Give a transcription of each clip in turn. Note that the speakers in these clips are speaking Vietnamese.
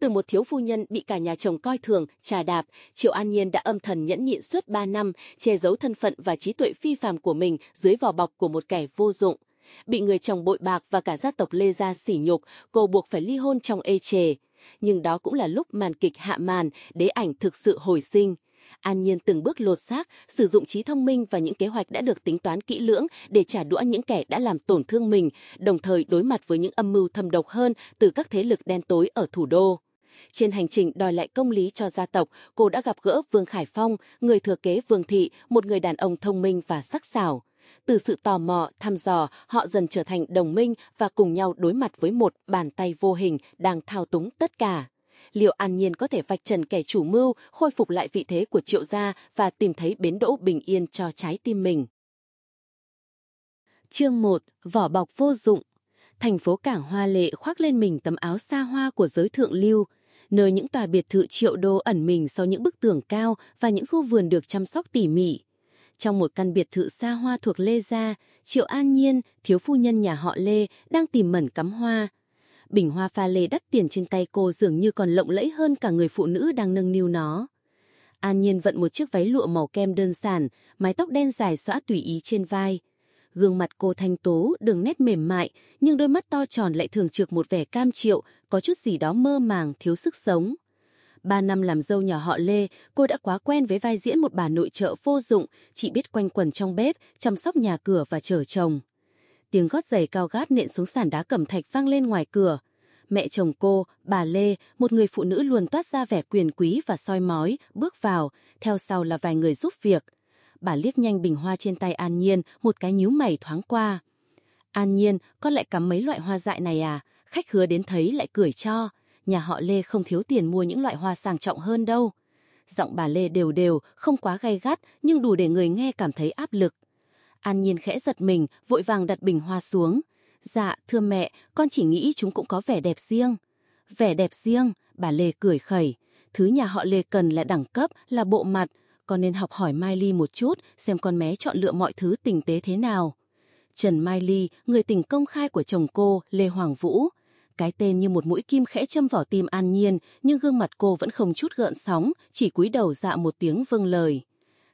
Từ một thiếu phu nhân bị cả nhà chồng coi thường, trà đạp, Triệu An Nhiên đã âm thầm nhẫn nhịn suốt 3 năm, che giấu thân phận và trí tuệ phi phàm của mình dưới vỏ bọc của một kẻ vô dụng. Bị người chồng bội bạc và cả gia tộc Lê Gia sỉ nhục, cô buộc phải ly hôn trong ê chề. Nhưng đó cũng là lúc màn kịch hạ màn, đế ảnh thực sự hồi sinh. An Nhiên từng bước lột xác, sử dụng trí thông minh và những kế hoạch đã được tính toán kỹ lưỡng để trả đũa những kẻ đã làm tổn thương mình, đồng thời đối mặt với những âm mưu thâm độc hơn từ các thế lực đen tối ở thủ đô. Trên hành trình đòi lại công lý cho gia tộc, cô đã gặp gỡ Vương Khải Phong, người thừa kế Vương Thị, một người đàn ông thông minh và sắc sảo. Từ sự tò mò, thăm dò, họ dần trở thành đồng minh và cùng nhau đối mặt với một bàn tay vô hình đang thao túng tất cả liệu An Nhiên có thể vạch trần kẻ chủ mưu, khôi phục lại vị thế của triệu gia và tìm thấy bến đỗ bình yên cho trái tim mình. Chương 1. Vỏ bọc vô dụng Thành phố Cảng Hoa Lệ khoác lên mình tấm áo xa hoa của giới thượng lưu, nơi những tòa biệt thự triệu đô ẩn mình sau những bức tường cao và những khu vườn được chăm sóc tỉ mỉ. Trong một căn biệt thự xa hoa thuộc Lê Gia, Triệu An Nhiên, thiếu phu nhân nhà họ Lê, đang tìm mẩn cắm hoa, bình hoa pha lê đắt tiền trên tay cô dường như còn lộng lẫy hơn cả người phụ nữ đang nâng niu nó. An Nhiên vận một chiếc váy lụa màu kem đơn giản, mái tóc đen dài xõa tùy ý trên vai. Gương mặt cô thanh tố, đường nét mềm mại, nhưng đôi mắt to tròn lại thường trực một vẻ cam triệu, có chút gì đó mơ màng, thiếu sức sống. Ba năm làm dâu nhà họ Lê, cô đã quá quen với vai diễn một bà nội trợ vô dụng, chỉ biết quanh quần trong bếp, chăm sóc nhà cửa và chở chồng tiếng gót giày cao gát nện xuống sàn đá cẩm thạch vang lên ngoài cửa. Mẹ chồng cô, bà Lê, một người phụ nữ luôn toát ra vẻ quyền quý và soi mói, bước vào, theo sau là vài người giúp việc. Bà liếc nhanh bình hoa trên tay An Nhiên, một cái nhíu mày thoáng qua. An Nhiên, con lại cắm mấy loại hoa dại này à? Khách hứa đến thấy lại cười cho. Nhà họ Lê không thiếu tiền mua những loại hoa sang trọng hơn đâu. Giọng bà Lê đều đều, không quá gay gắt, nhưng đủ để người nghe cảm thấy áp lực. An Nhiên khẽ giật mình, vội vàng đặt bình hoa xuống. Dạ, thưa mẹ, con chỉ nghĩ chúng cũng có vẻ đẹp riêng. Vẻ đẹp riêng, bà Lê cười khẩy. Thứ nhà họ Lê cần là đẳng cấp, là bộ mặt. Con nên học hỏi Mai Ly một chút, xem con bé chọn lựa mọi thứ tình tế thế nào. Trần Mai Ly, người tình công khai của chồng cô, Lê Hoàng Vũ. Cái tên như một mũi kim khẽ châm vào tim An Nhiên, nhưng gương mặt cô vẫn không chút gợn sóng, chỉ cúi đầu dạ một tiếng vâng lời.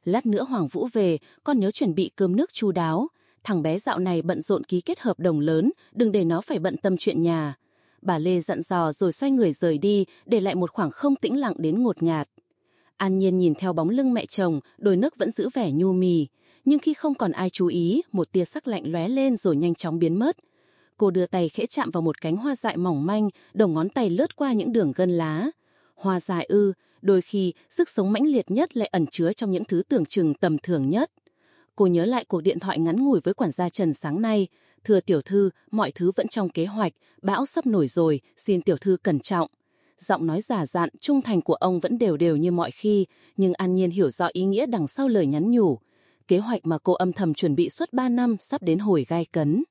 Lát nữa Hoàng Vũ về, con nhớ chuẩn bị cơm nước chu đáo. Thằng bé dạo này bận rộn ký kết hợp đồng lớn, đừng để nó phải bận tâm chuyện nhà. Bà Lê dặn dò rồi xoay người rời đi, để lại một khoảng không tĩnh lặng đến ngột ngạt. An Nhiên nhìn theo bóng lưng mẹ chồng, đôi nước vẫn giữ vẻ nhu mì. Nhưng khi không còn ai chú ý, một tia sắc lạnh lóe lên rồi nhanh chóng biến mất. Cô đưa tay khẽ chạm vào một cánh hoa dại mỏng manh, đầu ngón tay lướt qua những đường gân lá. Hoa dại ư, đôi khi sức sống mãnh liệt nhất lại ẩn chứa trong những thứ tưởng chừng tầm thường nhất. Cô nhớ lại cuộc điện thoại ngắn ngủi với quản gia Trần sáng nay. Thưa tiểu thư, mọi thứ vẫn trong kế hoạch, bão sắp nổi rồi, xin tiểu thư cẩn trọng. Giọng nói giả dặn, trung thành của ông vẫn đều đều như mọi khi, nhưng An Nhiên hiểu rõ ý nghĩa đằng sau lời nhắn nhủ. Kế hoạch mà cô âm thầm chuẩn bị suốt 3 năm sắp đến hồi gai cấn.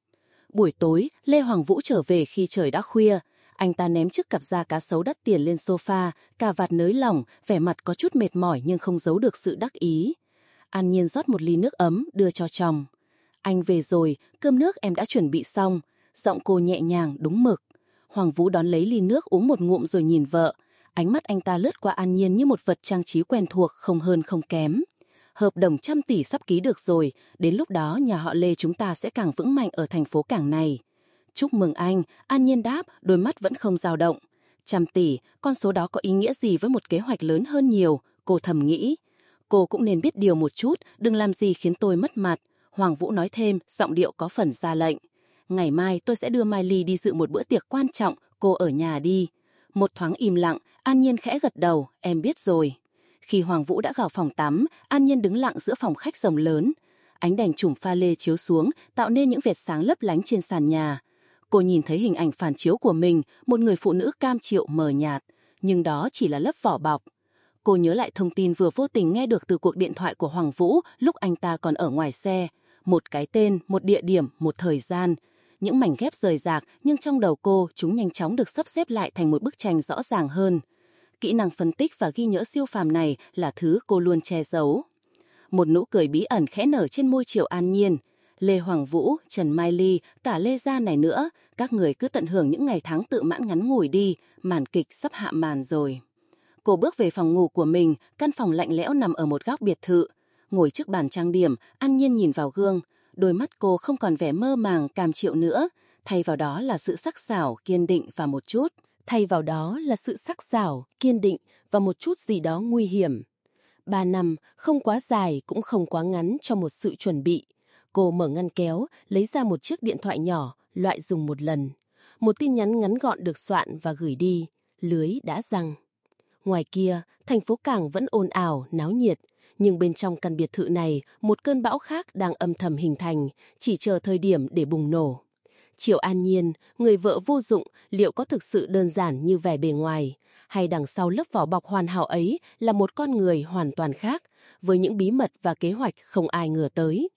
Buổi tối, Lê Hoàng Vũ trở về khi trời đã khuya. Anh ta ném chiếc cặp da cá sấu đắt tiền lên sofa, cà vạt nới lỏng, vẻ mặt có chút mệt mỏi nhưng không giấu được sự đắc ý. An Nhiên rót một ly nước ấm, đưa cho chồng. Anh về rồi, cơm nước em đã chuẩn bị xong. Giọng cô nhẹ nhàng, đúng mực. Hoàng Vũ đón lấy ly nước uống một ngụm rồi nhìn vợ. Ánh mắt anh ta lướt qua An Nhiên như một vật trang trí quen thuộc, không hơn không kém. Hợp đồng trăm tỷ sắp ký được rồi, đến lúc đó nhà họ Lê chúng ta sẽ càng vững mạnh ở thành phố cảng này. Chúc mừng anh, An Nhiên đáp, đôi mắt vẫn không dao động. Trăm tỷ, con số đó có ý nghĩa gì với một kế hoạch lớn hơn nhiều, cô thầm nghĩ. Cô cũng nên biết điều một chút, đừng làm gì khiến tôi mất mặt. Hoàng Vũ nói thêm, giọng điệu có phần ra lệnh. Ngày mai tôi sẽ đưa Mai Ly đi dự một bữa tiệc quan trọng, cô ở nhà đi. Một thoáng im lặng, An Nhiên khẽ gật đầu, em biết rồi. Khi Hoàng Vũ đã vào phòng tắm, An Nhiên đứng lặng giữa phòng khách rồng lớn. Ánh đèn chùm pha lê chiếu xuống, tạo nên những vệt sáng lấp lánh trên sàn nhà. Cô nhìn thấy hình ảnh phản chiếu của mình, một người phụ nữ cam chịu mờ nhạt, nhưng đó chỉ là lớp vỏ bọc. Cô nhớ lại thông tin vừa vô tình nghe được từ cuộc điện thoại của Hoàng Vũ lúc anh ta còn ở ngoài xe. Một cái tên, một địa điểm, một thời gian. Những mảnh ghép rời rạc nhưng trong đầu cô chúng nhanh chóng được sắp xếp lại thành một bức tranh rõ ràng hơn. Kỹ năng phân tích và ghi nhớ siêu phàm này là thứ cô luôn che giấu. Một nụ cười bí ẩn khẽ nở trên môi Triệu An Nhiên. Lê Hoàng Vũ, Trần Mai Ly, cả Lê Gia này nữa, các người cứ tận hưởng những ngày tháng tự mãn ngắn ngủi đi, màn kịch sắp hạ màn rồi. Cô bước về phòng ngủ của mình, căn phòng lạnh lẽo nằm ở một góc biệt thự. Ngồi trước bàn trang điểm, an nhiên nhìn vào gương. Đôi mắt cô không còn vẻ mơ màng, cam chịu nữa. Thay vào đó là sự sắc sảo, kiên định và một chút. Thay vào đó là sự sắc sảo, kiên định và một chút gì đó nguy hiểm. Ba năm, không quá dài cũng không quá ngắn cho một sự chuẩn bị. Cô mở ngăn kéo, lấy ra một chiếc điện thoại nhỏ, loại dùng một lần. Một tin nhắn ngắn gọn được soạn và gửi đi. Lưới đã răng. Ngoài kia, thành phố Cảng vẫn ồn ào, náo nhiệt. Nhưng bên trong căn biệt thự này, một cơn bão khác đang âm thầm hình thành, chỉ chờ thời điểm để bùng nổ. Triệu An Nhiên, người vợ vô dụng, liệu có thực sự đơn giản như vẻ bề ngoài? Hay đằng sau lớp vỏ bọc hoàn hảo ấy là một con người hoàn toàn khác, với những bí mật và kế hoạch không ai ngờ tới?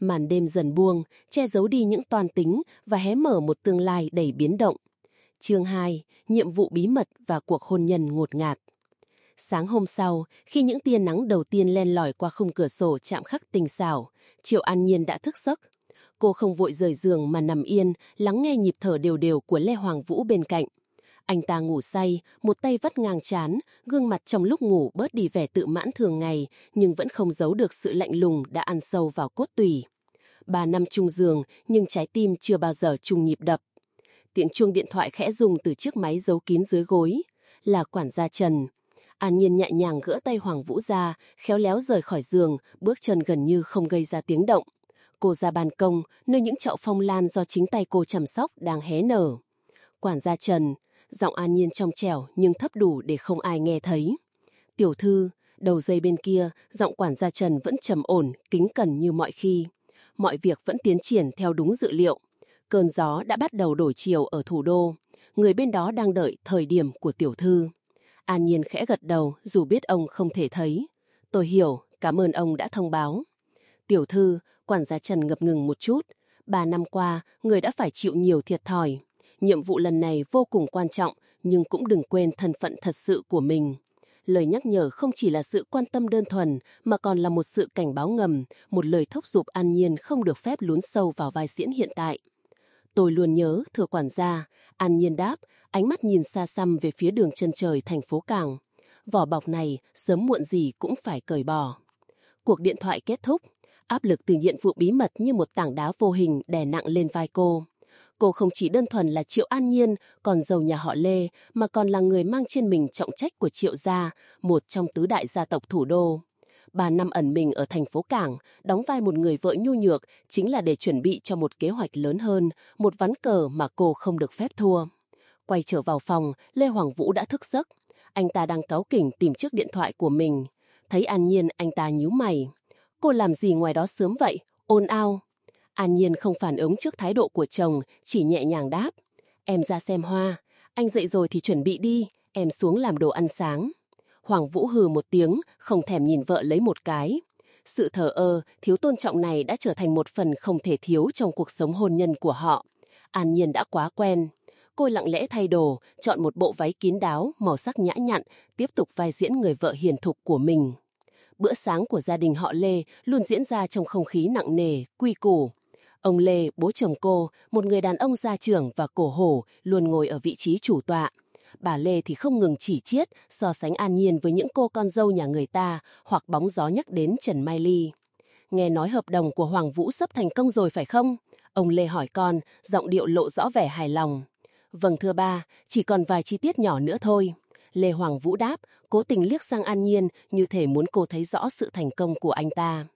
Màn đêm dần buông, che giấu đi những toàn tính và hé mở một tương lai đầy biến động. Chương 2. Nhiệm vụ bí mật và cuộc hôn nhân ngột ngạt. Sáng hôm sau, khi những tia nắng đầu tiên len lỏi qua khung cửa sổ chạm khắc tình xảo, Triệu An Nhiên đã thức giấc. Cô không vội rời giường mà nằm yên, lắng nghe nhịp thở đều đều của Lê Hoàng Vũ bên cạnh. Anh ta ngủ say, một tay vắt ngang chán, gương mặt trong lúc ngủ bớt đi vẻ tự mãn thường ngày, nhưng vẫn không giấu được sự lạnh lùng đã ăn sâu vào cốt tủy. Ba năm chung giường, nhưng trái tim chưa bao giờ chung nhịp đập. Tiếng chuông điện thoại khẽ rung từ chiếc máy giấu kín dưới gối. Là quản gia Trần. An Nhiên nhẹ nhàng gỡ tay Hoàng Vũ ra, khéo léo rời khỏi giường, bước chân gần như không gây ra tiếng động. Cô ra ban công, nơi những chậu phong lan do chính tay cô chăm sóc đang hé nở. Quản gia Trần, giọng An Nhiên trong trẻo nhưng thấp đủ để không ai nghe thấy. Tiểu thư, đầu dây bên kia, giọng quản gia Trần vẫn trầm ổn, kính cẩn như mọi khi. Mọi việc vẫn tiến triển theo đúng dự liệu. Cơn gió đã bắt đầu đổi chiều ở thủ đô. Người bên đó đang đợi thời điểm của tiểu thư. An Nhiên khẽ gật đầu dù biết ông không thể thấy. Tôi hiểu, cảm ơn ông đã thông báo. Tiểu thư, quản gia Trần ngập ngừng một chút. Ba năm qua, người đã phải chịu nhiều thiệt thòi. Nhiệm vụ lần này vô cùng quan trọng, nhưng cũng đừng quên thân phận thật sự của mình. Lời nhắc nhở không chỉ là sự quan tâm đơn thuần, mà còn là một sự cảnh báo ngầm, một lời thúc giục an nhiên không được phép lún sâu vào vai diễn hiện tại. Tôi luôn nhớ, thưa quản gia, an nhiên đáp, ánh mắt nhìn xa xăm về phía đường chân trời thành phố Cảng. Vỏ bọc này, sớm muộn gì cũng phải cởi bỏ. Cuộc điện thoại kết thúc, áp lực từ nhiệm vụ bí mật như một tảng đá vô hình đè nặng lên vai cô. Cô không chỉ đơn thuần là Triệu An Nhiên, còn giàu nhà họ Lê, mà còn là người mang trên mình trọng trách của Triệu Gia, một trong tứ đại gia tộc thủ đô. Ba năm ẩn mình ở thành phố Cảng, đóng vai một người vợ nhu nhược chính là để chuẩn bị cho một kế hoạch lớn hơn, một ván cờ mà cô không được phép thua. Quay trở vào phòng, Lê Hoàng Vũ đã thức giấc. Anh ta đang cáu kỉnh tìm chiếc điện thoại của mình. Thấy An Nhiên, anh ta nhíu mày. Cô làm gì ngoài đó sớm vậy? Ôn ao. An Nhiên không phản ứng trước thái độ của chồng, chỉ nhẹ nhàng đáp. Em ra xem hoa. Anh dậy rồi thì chuẩn bị đi, em xuống làm đồ ăn sáng. Hoàng Vũ hừ một tiếng, không thèm nhìn vợ lấy một cái. Sự thờ ơ, thiếu tôn trọng này đã trở thành một phần không thể thiếu trong cuộc sống hôn nhân của họ. An Nhiên đã quá quen. Cô lặng lẽ thay đồ, chọn một bộ váy kín đáo, màu sắc nhã nhặn, tiếp tục vai diễn người vợ hiền thục của mình. Bữa sáng của gia đình họ Lê luôn diễn ra trong không khí nặng nề, quy củ. Ông Lê, bố chồng cô, một người đàn ông gia trưởng và cổ hổ, luôn ngồi ở vị trí chủ tọa. Bà Lê thì không ngừng chỉ chiết, so sánh an nhiên với những cô con dâu nhà người ta, hoặc bóng gió nhắc đến Trần Mai Ly. Nghe nói hợp đồng của Hoàng Vũ sắp thành công rồi phải không? Ông Lê hỏi con, giọng điệu lộ rõ vẻ hài lòng. Vâng thưa ba, chỉ còn vài chi tiết nhỏ nữa thôi. Lê Hoàng Vũ đáp, cố tình liếc sang An Nhiên như thể muốn cô thấy rõ sự thành công của anh ta.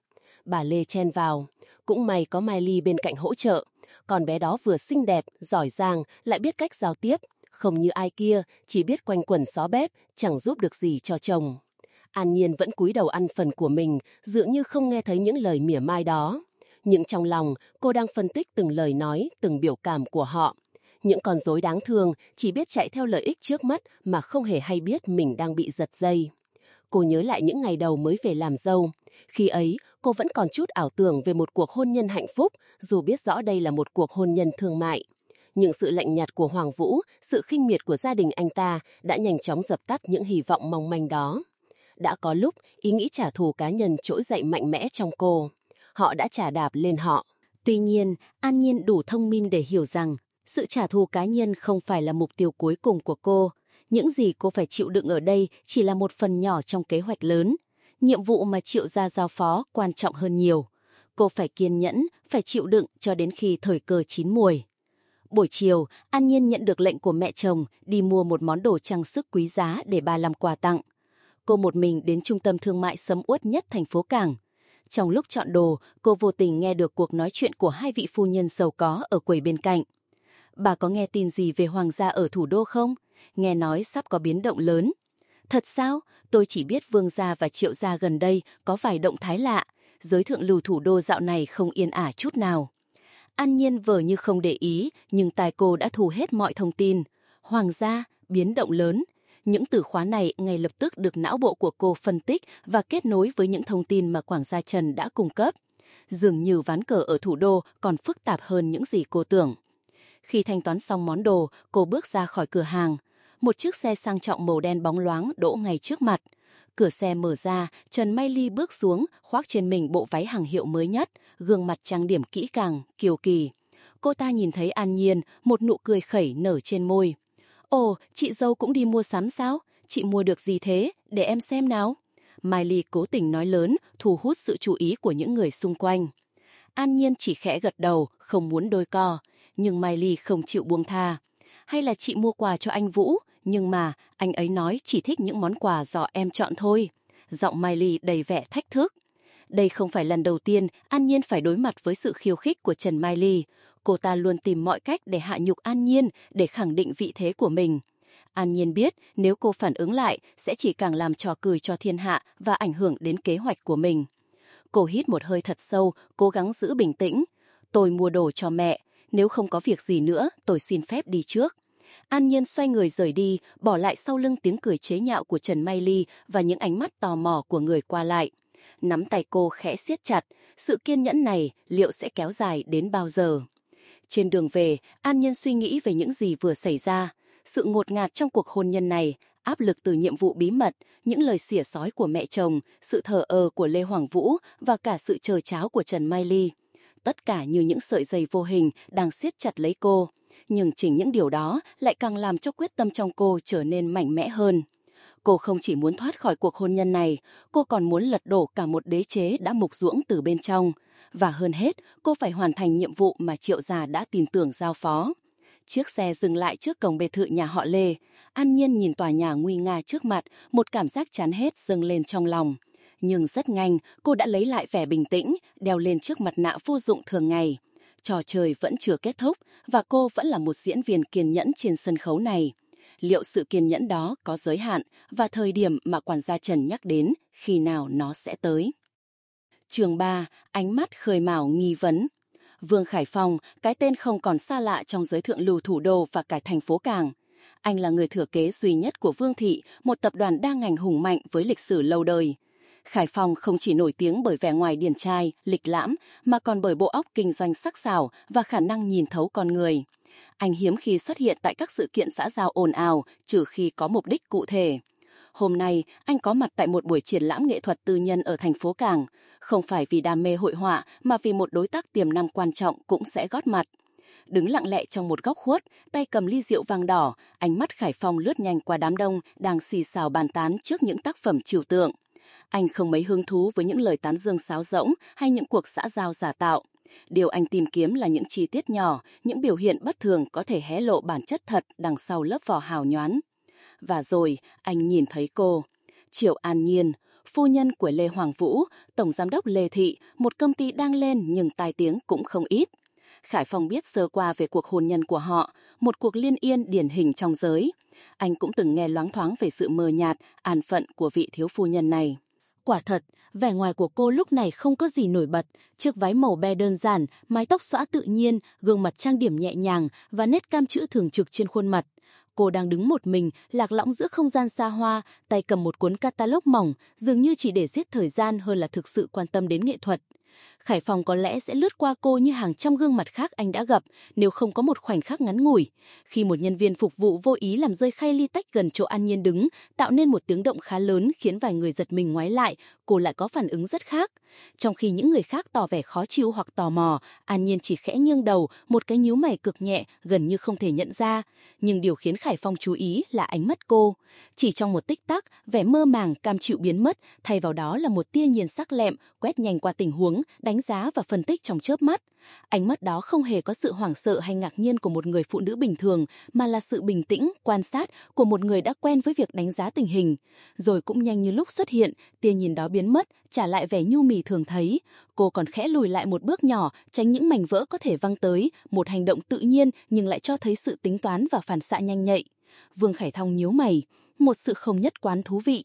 Bà Lê chen vào. Cũng may có Mai Ly bên cạnh hỗ trợ. Còn bé đó vừa xinh đẹp, giỏi giang, lại biết cách giao tiếp. Không như ai kia, chỉ biết quanh quẩn xó bếp, chẳng giúp được gì cho chồng. An Nhiên vẫn cúi đầu ăn phần của mình, dường như không nghe thấy những lời mỉa mai đó. Nhưng trong lòng, cô đang phân tích từng lời nói, từng biểu cảm của họ. Những con rối đáng thương chỉ biết chạy theo lợi ích trước mắt mà không hề hay biết mình đang bị giật dây. Cô nhớ lại những ngày đầu mới về làm dâu. Khi ấy, cô vẫn còn chút ảo tưởng về một cuộc hôn nhân hạnh phúc, dù biết rõ đây là một cuộc hôn nhân thương mại. Những sự lạnh nhạt của Hoàng Vũ, sự khinh miệt của gia đình anh ta đã nhanh chóng dập tắt những hy vọng mong manh đó. Đã có lúc, ý nghĩ trả thù cá nhân trỗi dậy mạnh mẽ trong cô. Họ đã trả đạp lên họ. Tuy nhiên, An Nhiên đủ thông minh để hiểu rằng sự trả thù cá nhân không phải là mục tiêu cuối cùng của cô. Những gì cô phải chịu đựng ở đây chỉ là một phần nhỏ trong kế hoạch lớn. Nhiệm vụ mà Triệu Gia giao phó quan trọng hơn nhiều. Cô phải kiên nhẫn, phải chịu đựng cho đến khi thời cơ chín muồi. Buổi chiều, An Nhiên nhận được lệnh của mẹ chồng đi mua một món đồ trang sức quý giá để bà làm quà tặng. Cô một mình đến trung tâm thương mại sầm uất nhất thành phố Cảng. Trong lúc chọn đồ, cô vô tình nghe được cuộc nói chuyện của hai vị phu nhân giàu có ở quầy bên cạnh. Bà có nghe tin gì về hoàng gia ở thủ đô không? Nghe nói sắp có biến động lớn. Thật sao? Tôi chỉ biết vương gia và triệu gia gần đây có vài động thái lạ. Giới thượng lưu thủ đô dạo này không yên ả chút nào. An Nhiên vờ như không để ý, nhưng tài cô đã thu hết mọi thông tin. Hoàng gia, biến động lớn. Những từ khóa này ngay lập tức được não bộ của cô phân tích và kết nối với những thông tin mà Quảng Gia Trần đã cung cấp. Dường như ván cờ ở thủ đô còn phức tạp hơn những gì cô tưởng. Khi thanh toán xong món đồ, cô bước ra khỏi cửa hàng. Một chiếc xe sang trọng màu đen bóng loáng đỗ ngay trước mặt. Cửa xe mở ra, Trần Mai Ly bước xuống, khoác trên mình bộ váy hàng hiệu mới nhất, gương mặt trang điểm kỹ càng, kiều kỳ. Cô ta nhìn thấy An Nhiên, một nụ cười khẩy nở trên môi. Ồ, chị dâu cũng đi mua sắm sao? Chị mua được gì thế? Để em xem nào. Mai Ly cố tình nói lớn, thu hút sự chú ý của những người xung quanh. An Nhiên chỉ khẽ gật đầu, không muốn đôi co. Nhưng Mai Ly không chịu buông tha. Hay là chị mua quà cho anh Vũ, nhưng mà anh ấy nói chỉ thích những món quà do em chọn thôi. Giọng Mai Ly đầy vẻ thách thức. Đây không phải lần đầu tiên An Nhiên phải đối mặt với sự khiêu khích của Trần Mai Ly. Cô ta luôn tìm mọi cách để hạ nhục An Nhiên, để khẳng định vị thế của mình. An Nhiên biết nếu cô phản ứng lại sẽ chỉ càng làm trò cười cho thiên hạ và ảnh hưởng đến kế hoạch của mình. Cô hít một hơi thật sâu, cố gắng giữ bình tĩnh. Tôi mua đồ cho mẹ, nếu không có việc gì nữa, tôi xin phép đi trước. An Nhiên xoay người rời đi, bỏ lại sau lưng tiếng cười chế nhạo của Trần Mai Ly và những ánh mắt tò mò của người qua lại. Nắm tay cô khẽ siết chặt, sự kiên nhẫn này liệu sẽ kéo dài đến bao giờ? Trên đường về, An Nhiên suy nghĩ về những gì vừa xảy ra. Sự ngột ngạt trong cuộc hôn nhân này, áp lực từ nhiệm vụ bí mật, những lời xỉa sói của mẹ chồng, sự thờ ơ của Lê Hoàng Vũ và cả sự chờ cháo của Trần Mai Ly. Tất cả như những sợi dây vô hình đang siết chặt lấy cô nhưng chính những điều đó lại càng làm cho quyết tâm trong cô trở nên mạnh mẽ hơn. Cô không chỉ muốn thoát khỏi cuộc hôn nhân này, cô còn muốn lật đổ cả một đế chế đã mục ruỗng từ bên trong. Và hơn hết, cô phải hoàn thành nhiệm vụ mà triệu già đã tin tưởng giao phó. Chiếc xe dừng lại trước cổng biệt thự nhà họ Lê. An Nhiên nhìn tòa nhà nguy nga trước mặt, một cảm giác chán hết dâng lên trong lòng. Nhưng rất nhanh, cô đã lấy lại vẻ bình tĩnh, đeo lên chiếc mặt nạ vô dụng thường ngày trò chơi vẫn chưa kết thúc và cô vẫn là một diễn viên kiên nhẫn trên sân khấu này. Liệu sự kiên nhẫn đó có giới hạn và thời điểm mà quản gia Trần nhắc đến khi nào nó sẽ tới? Trường ba ánh mắt khơi mào nghi vấn. Vương Khải Phong, cái tên không còn xa lạ trong giới thượng lưu thủ đô và cả thành phố Cảng. Anh là người thừa kế duy nhất của Vương Thị, một tập đoàn đa ngành hùng mạnh với lịch sử lâu đời. Khải Phong không chỉ nổi tiếng bởi vẻ ngoài điển trai, lịch lãm, mà còn bởi bộ óc kinh doanh sắc sảo và khả năng nhìn thấu con người. Anh hiếm khi xuất hiện tại các sự kiện xã giao ồn ào, trừ khi có mục đích cụ thể. Hôm nay, anh có mặt tại một buổi triển lãm nghệ thuật tư nhân ở thành phố Cảng. Không phải vì đam mê hội họa, mà vì một đối tác tiềm năng quan trọng cũng sẽ gót mặt. Đứng lặng lẽ trong một góc khuất, tay cầm ly rượu vàng đỏ, ánh mắt Khải Phong lướt nhanh qua đám đông đang xì xào bàn tán trước những tác phẩm trừu tượng. Anh không mấy hứng thú với những lời tán dương sáo rỗng hay những cuộc xã giao giả tạo. Điều anh tìm kiếm là những chi tiết nhỏ, những biểu hiện bất thường có thể hé lộ bản chất thật đằng sau lớp vỏ hào nhoáng Và rồi, anh nhìn thấy cô. Triệu An Nhiên, phu nhân của Lê Hoàng Vũ, tổng giám đốc Lê Thị, một công ty đang lên nhưng tai tiếng cũng không ít. Khải Phong biết sơ qua về cuộc hôn nhân của họ, một cuộc liên yên điển hình trong giới. Anh cũng từng nghe loáng thoáng về sự mờ nhạt, an phận của vị thiếu phu nhân này. Quả thật, vẻ ngoài của cô lúc này không có gì nổi bật, chiếc váy màu be đơn giản, mái tóc xõa tự nhiên, gương mặt trang điểm nhẹ nhàng và nét cam chữ thường trực trên khuôn mặt. Cô đang đứng một mình, lạc lõng giữa không gian xa hoa, tay cầm một cuốn catalog mỏng, dường như chỉ để giết thời gian hơn là thực sự quan tâm đến nghệ thuật. Khải Phong có lẽ sẽ lướt qua cô như hàng trăm gương mặt khác anh đã gặp nếu không có một khoảnh khắc ngắn ngủi. Khi một nhân viên phục vụ vô ý làm rơi khay ly tách gần chỗ An Nhiên đứng, tạo nên một tiếng động khá lớn khiến vài người giật mình ngoái lại, cô lại có phản ứng rất khác. Trong khi những người khác tỏ vẻ khó chịu hoặc tò mò, An Nhiên chỉ khẽ nghiêng đầu, một cái nhíu mày cực nhẹ, gần như không thể nhận ra. Nhưng điều khiến Khải Phong chú ý là ánh mắt cô. Chỉ trong một tích tắc, vẻ mơ màng, cam chịu biến mất, thay vào đó là một tia nhìn sắc lẹm, quét nhanh qua tình huống, đánh đánh giá và phân tích trong chớp mắt. Ánh mắt đó không hề có sự hoảng sợ hay ngạc nhiên của một người phụ nữ bình thường, mà là sự bình tĩnh, quan sát của một người đã quen với việc đánh giá tình hình. Rồi cũng nhanh như lúc xuất hiện, tia nhìn đó biến mất, trả lại vẻ nhu mì thường thấy. Cô còn khẽ lùi lại một bước nhỏ, tránh những mảnh vỡ có thể văng tới, một hành động tự nhiên nhưng lại cho thấy sự tính toán và phản xạ nhanh nhạy. Vương Khải Thong nhíu mày, một sự không nhất quán thú vị.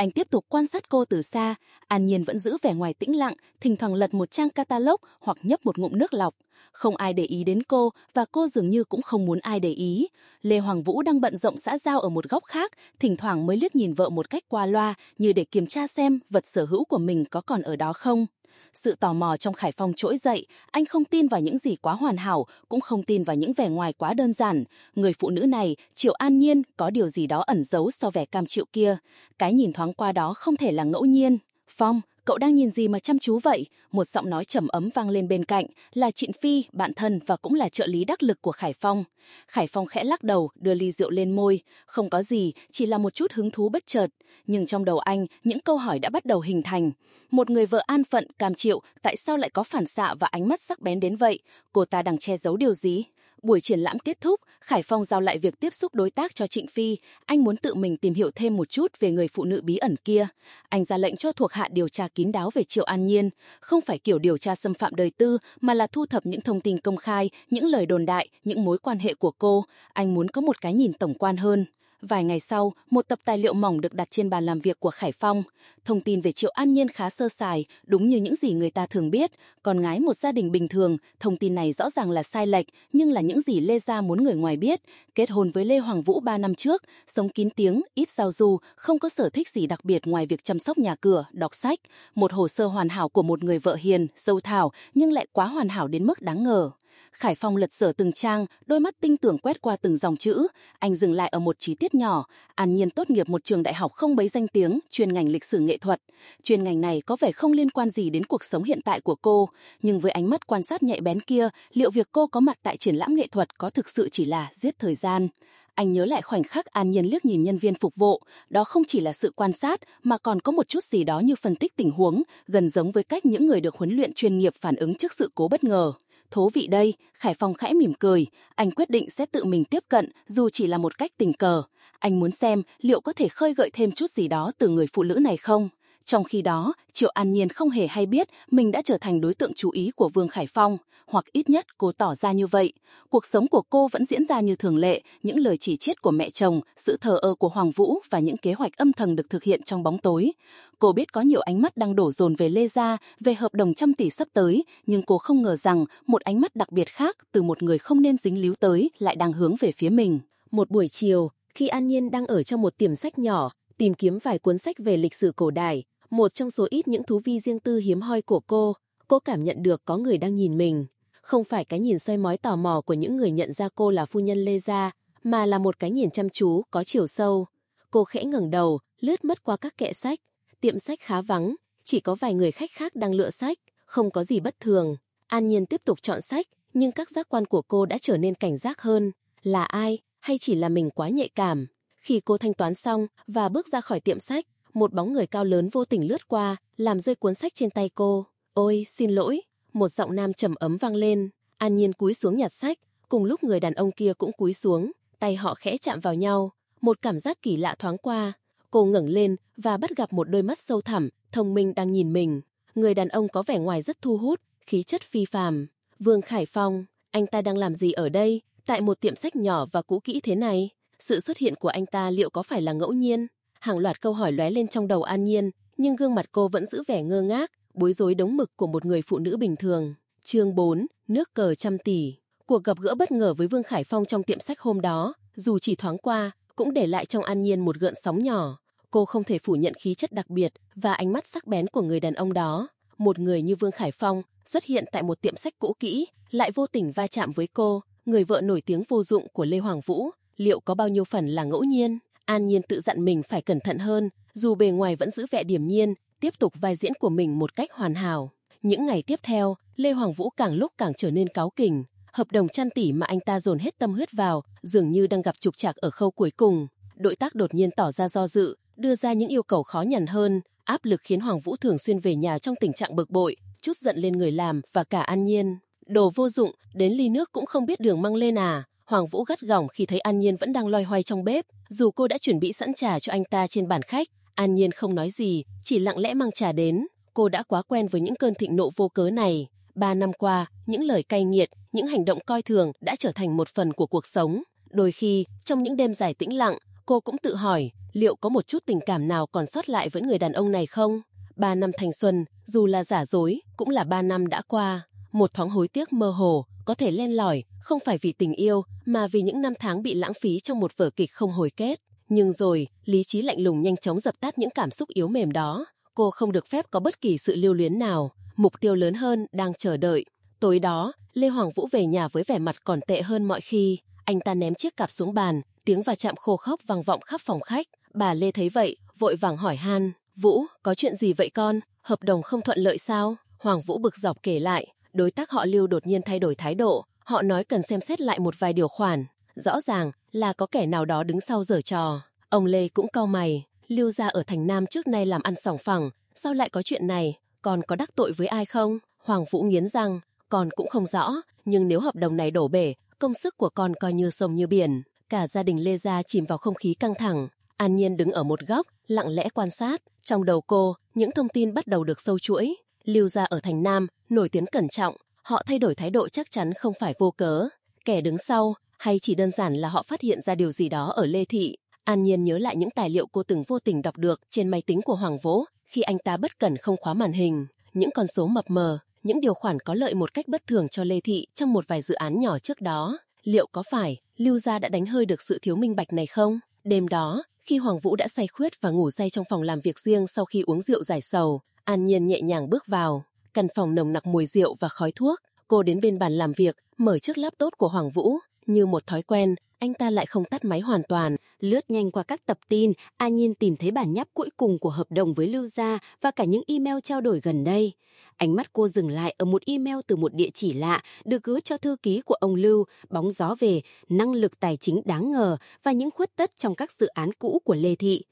Anh tiếp tục quan sát cô từ xa, An Nhiên vẫn giữ vẻ ngoài tĩnh lặng, thỉnh thoảng lật một trang catalog hoặc nhấp một ngụm nước lọc. Không ai để ý đến cô và cô dường như cũng không muốn ai để ý. Lê Hoàng Vũ đang bận rộng xã giao ở một góc khác, thỉnh thoảng mới liếc nhìn vợ một cách qua loa như để kiểm tra xem vật sở hữu của mình có còn ở đó không. Sự tò mò trong Khải Phong trỗi dậy, anh không tin vào những gì quá hoàn hảo, cũng không tin vào những vẻ ngoài quá đơn giản. Người phụ nữ này, Triệu An Nhiên, có điều gì đó ẩn giấu sau vẻ cam chịu kia. Cái nhìn thoáng qua đó không thể là ngẫu nhiên. Phong, cậu đang nhìn gì mà chăm chú vậy? Một giọng nói trầm ấm vang lên bên cạnh, là Trịnh Phi, bạn thân và cũng là trợ lý đắc lực của Khải Phong. Khải Phong khẽ lắc đầu, đưa ly rượu lên môi. Không có gì, chỉ là một chút hứng thú bất chợt. Nhưng trong đầu anh, những câu hỏi đã bắt đầu hình thành. Một người vợ an phận, cam chịu, tại sao lại có phản xạ và ánh mắt sắc bén đến vậy? Cô ta đang che giấu điều gì? Buổi triển lãm kết thúc, Khải Phong giao lại việc tiếp xúc đối tác cho Trịnh Phi. Anh muốn tự mình tìm hiểu thêm một chút về người phụ nữ bí ẩn kia. Anh ra lệnh cho thuộc hạ điều tra kín đáo về Triệu An Nhiên. Không phải kiểu điều tra xâm phạm đời tư, mà là thu thập những thông tin công khai, những lời đồn đại, những mối quan hệ của cô. Anh muốn có một cái nhìn tổng quan hơn. Vài ngày sau, một tập tài liệu mỏng được đặt trên bàn làm việc của Khải Phong. Thông tin về Triệu An Nhiên khá sơ sài, đúng như những gì người ta thường biết. Con gái một gia đình bình thường, thông tin này rõ ràng là sai lệch, nhưng là những gì Lê Gia muốn người ngoài biết. Kết hôn với Lê Hoàng Vũ 3 năm trước, sống kín tiếng, ít giao du, không có sở thích gì đặc biệt ngoài việc chăm sóc nhà cửa, đọc sách. Một hồ sơ hoàn hảo của một người vợ hiền, dâu thảo, nhưng lại quá hoàn hảo đến mức đáng ngờ. Khải Phong lật sở từng trang, đôi mắt tinh tưởng quét qua từng dòng chữ. Anh dừng lại ở một chi tiết nhỏ. An Nhiên tốt nghiệp một trường đại học không bấy danh tiếng, chuyên ngành lịch sử nghệ thuật. Chuyên ngành này có vẻ không liên quan gì đến cuộc sống hiện tại của cô. Nhưng với ánh mắt quan sát nhạy bén kia, liệu việc cô có mặt tại triển lãm nghệ thuật có thực sự chỉ là giết thời gian? Anh nhớ lại khoảnh khắc An Nhiên liếc nhìn nhân viên phục vụ, đó không chỉ là sự quan sát mà còn có một chút gì đó như phân tích tình huống, gần giống với cách những người được huấn luyện chuyên nghiệp phản ứng trước sự cố bất ngờ. Thố vị đây, Khải Phong khẽ mỉm cười, anh quyết định sẽ tự mình tiếp cận dù chỉ là một cách tình cờ. Anh muốn xem liệu có thể khơi gợi thêm chút gì đó từ người phụ nữ này không. Trong khi đó, Triệu An Nhiên không hề hay biết mình đã trở thành đối tượng chú ý của Vương Khải Phong, hoặc ít nhất cô tỏ ra như vậy. Cuộc sống của cô vẫn diễn ra như thường lệ, những lời chỉ trích của mẹ chồng, sự thờ ơ của Hoàng Vũ và những kế hoạch âm thầm được thực hiện trong bóng tối. Cô biết có nhiều ánh mắt đang đổ dồn về Lê Gia, về hợp đồng trăm tỷ sắp tới, nhưng cô không ngờ rằng một ánh mắt đặc biệt khác từ một người không nên dính líu tới lại đang hướng về phía mình. Một buổi chiều, khi An Nhiên đang ở trong một tiệm sách nhỏ, tìm kiếm vài cuốn sách về lịch sử cổ đại, một trong số ít những thú vi riêng tư hiếm hoi của cô, cô cảm nhận được có người đang nhìn mình. Không phải cái nhìn xoay mói tò mò của những người nhận ra cô là phu nhân Lê Gia, mà là một cái nhìn chăm chú, có chiều sâu. Cô khẽ ngẩng đầu, lướt mất qua các kệ sách. Tiệm sách khá vắng, chỉ có vài người khách khác đang lựa sách, không có gì bất thường. An Nhiên tiếp tục chọn sách, nhưng các giác quan của cô đã trở nên cảnh giác hơn. Là ai, hay chỉ là mình quá nhạy cảm? Khi cô thanh toán xong và bước ra khỏi tiệm sách, một bóng người cao lớn vô tình lướt qua, làm rơi cuốn sách trên tay cô. Ôi, xin lỗi, một giọng nam trầm ấm vang lên. An Nhiên cúi xuống nhặt sách, cùng lúc người đàn ông kia cũng cúi xuống, tay họ khẽ chạm vào nhau. Một cảm giác kỳ lạ thoáng qua. Cô ngẩng lên và bắt gặp một đôi mắt sâu thẳm, thông minh đang nhìn mình. Người đàn ông có vẻ ngoài rất thu hút, khí chất phi phàm. Vương Khải Phong, anh ta đang làm gì ở đây, tại một tiệm sách nhỏ và cũ kỹ thế này? Sự xuất hiện của anh ta liệu có phải là ngẫu nhiên? Hàng loạt câu hỏi lóe lên trong đầu An Nhiên, nhưng gương mặt cô vẫn giữ vẻ ngơ ngác, bối rối đống mực của một người phụ nữ bình thường. Chương 4, nước cờ trăm tỷ. Cuộc gặp gỡ bất ngờ với Vương Khải Phong trong tiệm sách hôm đó, dù chỉ thoáng qua, cũng để lại trong An Nhiên một gợn sóng nhỏ. Cô không thể phủ nhận khí chất đặc biệt và ánh mắt sắc bén của người đàn ông đó. một người như Vương Khải Phong xuất hiện tại một tiệm sách cũ kỹ, lại vô tình va chạm với cô, người vợ nổi tiếng vô dụng của Lê Hoàng Vũ, liệu có bao nhiêu phần là ngẫu nhiên? An Nhiên tự dặn mình phải cẩn thận hơn, dù bề ngoài vẫn giữ vẻ điềm nhiên, tiếp tục vai diễn của mình một cách hoàn hảo. Những ngày tiếp theo, Lê Hoàng Vũ càng lúc càng trở nên cáu kỉnh. Hợp đồng chăn tỉ mà anh ta dồn hết tâm huyết vào, dường như đang gặp trục trặc ở khâu cuối cùng. Đội tác đột nhiên tỏ ra do dự, đưa ra những yêu cầu khó nhằn hơn, áp lực khiến Hoàng Vũ thường xuyên về nhà trong tình trạng bực bội, chút giận lên người làm và cả An Nhiên. Đồ vô dụng, đến ly nước cũng không biết đường mang lên à. Hoàng Vũ gắt gỏng khi thấy An Nhiên vẫn đang loay hoay trong bếp, dù cô đã chuẩn bị sẵn trà cho anh ta trên bàn khách. An Nhiên không nói gì, chỉ lặng lẽ mang trà đến. Cô đã quá quen với những cơn thịnh nộ vô cớ này. Ba năm qua, những lời cay nghiệt, những hành động coi thường đã trở thành một phần của cuộc sống. Đôi khi, trong những đêm dài tĩnh lặng, cô cũng tự hỏi liệu có một chút tình cảm nào còn sót lại với người đàn ông này không? Ba năm thanh xuân, dù là giả dối, cũng là ba năm đã qua. Một thoáng hối tiếc mơ hồ, có thể len lỏi, không phải vì tình yêu, mà vì những năm tháng bị lãng phí trong một vở kịch không hồi kết. Nhưng rồi, lý trí lạnh lùng nhanh chóng dập tắt những cảm xúc yếu mềm đó. Cô không được phép có bất kỳ sự lưu luyến nào. Mục tiêu lớn hơn đang chờ đợi. Tối đó, Lê Hoàng Vũ về nhà với vẻ mặt còn tệ hơn mọi khi. Anh ta ném chiếc cặp xuống bàn, tiếng và chạm khô khốc vang vọng khắp phòng khách. Bà Lê thấy vậy, vội vàng hỏi han. Vũ, có chuyện gì vậy con? Hợp đồng không thuận lợi sao? Hoàng Vũ bực dọc kể lại. Đối tác họ Lưu đột nhiên thay đổi thái độ. Họ nói cần xem xét lại một vài điều khoản. Rõ ràng là có kẻ nào đó đứng sau giở trò. Ông Lê cũng cau mày. Lưu gia ở thành Nam trước nay làm ăn sòng phẳng. Sao lại có chuyện này? Còn có đắc tội với ai không? Hoàng Vũ nghiến răng. Con cũng không rõ. Nhưng nếu hợp đồng này đổ bể, công sức của con coi như sông như biển. Cả gia đình Lê Gia chìm vào không khí căng thẳng. An Nhiên đứng ở một góc, lặng lẽ quan sát. Trong đầu cô, những thông tin bắt đầu được sâu chuỗi. Lưu gia ở thành Nam, nổi tiếng cẩn trọng. Họ thay đổi thái độ chắc chắn không phải vô cớ. Kẻ đứng sau, hay chỉ đơn giản là họ phát hiện ra điều gì đó ở Lê Thị. An Nhiên nhớ lại những tài liệu cô từng vô tình đọc được trên máy tính của Hoàng Vỗ khi anh ta bất cẩn không khóa màn hình. Những con số mập mờ, những điều khoản có lợi một cách bất thường cho Lê Thị trong một vài dự án nhỏ trước đó. Liệu có phải Lưu Gia đã đánh hơi được sự thiếu minh bạch này không? Đêm đó, khi Hoàng Vũ đã say khuyết và ngủ say trong phòng làm việc riêng sau khi uống rượu giải sầu, An Nhiên nhẹ nhàng bước vào. Căn phòng nồng nặc mùi rượu và khói thuốc. Cô đến bên bàn làm việc, mở chiếc laptop của Hoàng Vũ. Như một thói quen, anh ta lại không tắt máy hoàn toàn. Lướt nhanh qua các tập tin, An Nhiên tìm thấy bản nháp cuối cùng của hợp đồng với Lưu Gia và cả những email trao đổi gần đây. Ánh mắt cô dừng lại ở một email từ một địa chỉ lạ được gửi cho thư ký của ông Lưu, bóng gió về, năng lực tài chính đáng ngờ và những khuất tất trong các dự án cũ của Lê Thị.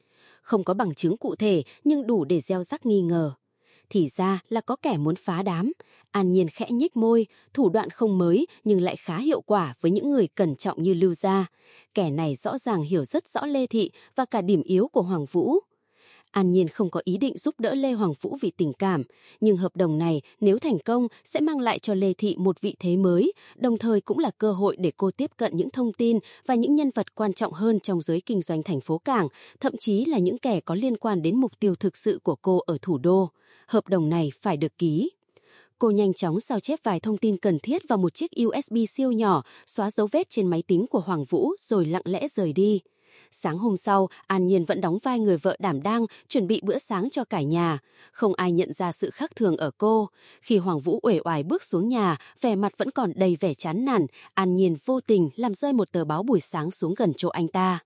Không có bằng chứng cụ thể nhưng đủ để gieo rắc nghi ngờ. Thì ra là có kẻ muốn phá đám. An Nhiên khẽ nhích môi, thủ đoạn không mới nhưng lại khá hiệu quả với những người cẩn trọng như Lưu Gia. Kẻ này rõ ràng hiểu rất rõ Lê Thị và cả điểm yếu của Hoàng Vũ. An Nhiên không có ý định giúp đỡ Lê Hoàng Vũ vì tình cảm, nhưng hợp đồng này nếu thành công sẽ mang lại cho Lê Thị một vị thế mới, đồng thời cũng là cơ hội để cô tiếp cận những thông tin và những nhân vật quan trọng hơn trong giới kinh doanh thành phố Cảng, thậm chí là những kẻ có liên quan đến mục tiêu thực sự của cô ở thủ đô. Hợp đồng này phải được ký. Cô nhanh chóng sao chép vài thông tin cần thiết vào một chiếc USB siêu nhỏ, xóa dấu vết trên máy tính của Hoàng Vũ rồi lặng lẽ rời đi. Sáng hôm sau, An Nhiên vẫn đóng vai người vợ đảm đang, chuẩn bị bữa sáng cho cả nhà. Không ai nhận ra sự khác thường ở cô. Khi Hoàng Vũ uể oải bước xuống nhà, vẻ mặt vẫn còn đầy vẻ chán nản, An Nhiên vô tình làm rơi một tờ báo buổi sáng xuống gần chỗ anh ta.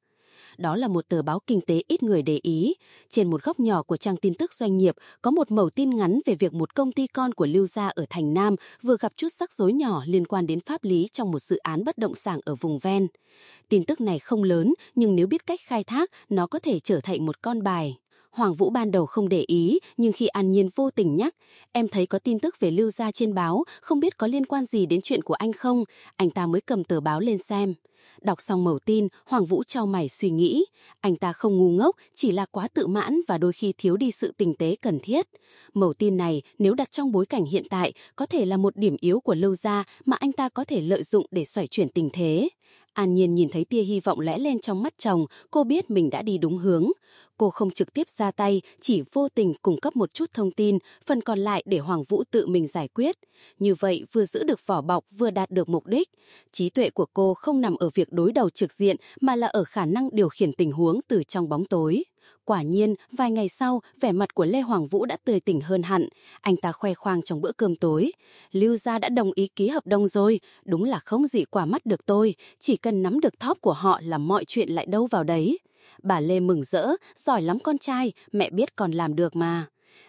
Đó là một tờ báo kinh tế ít người để ý. Trên một góc nhỏ của trang tin tức doanh nghiệp có một mẩu tin ngắn về việc một công ty con của Lưu Gia ở Thành Nam vừa gặp chút rắc rối nhỏ liên quan đến pháp lý trong một dự án bất động sản ở vùng ven. Tin tức này không lớn, nhưng nếu biết cách khai thác, nó có thể trở thành một con bài. Hoàng Vũ ban đầu không để ý, nhưng khi An Nhiên vô tình nhắc, em thấy có tin tức về Lưu Gia trên báo, không biết có liên quan gì đến chuyện của anh không, anh ta mới cầm tờ báo lên xem. Đọc xong mẩu tin, Hoàng Vũ trao mày suy nghĩ. Anh ta không ngu ngốc, chỉ là quá tự mãn và đôi khi thiếu đi sự tinh tế cần thiết. Mẩu tin này, nếu đặt trong bối cảnh hiện tại, có thể là một điểm yếu của lâu gia mà anh ta có thể lợi dụng để xoay chuyển tình thế. An Nhiên nhìn thấy tia hy vọng lẽ lên trong mắt chồng, cô biết mình đã đi đúng hướng. Cô không trực tiếp ra tay, chỉ vô tình cung cấp một chút thông tin, phần còn lại để Hoàng Vũ tự mình giải quyết. Như vậy vừa giữ được vỏ bọc vừa đạt được mục đích. Trí tuệ của cô không nằm ở việc đối đầu trực diện mà là ở khả năng điều khiển tình huống từ trong bóng tối. Quả nhiên, vài ngày sau, vẻ mặt của Lê Hoàng Vũ đã tươi tỉnh hơn hẳn. Anh ta khoe khoang trong bữa cơm tối. Lưu Gia đã đồng ý ký hợp đồng rồi. Đúng là không gì quả mắt được tôi. Chỉ cần nắm được thóp của họ là mọi chuyện lại đâu vào đấy. Bà Lê mừng rỡ, giỏi lắm con trai, mẹ biết còn làm được mà.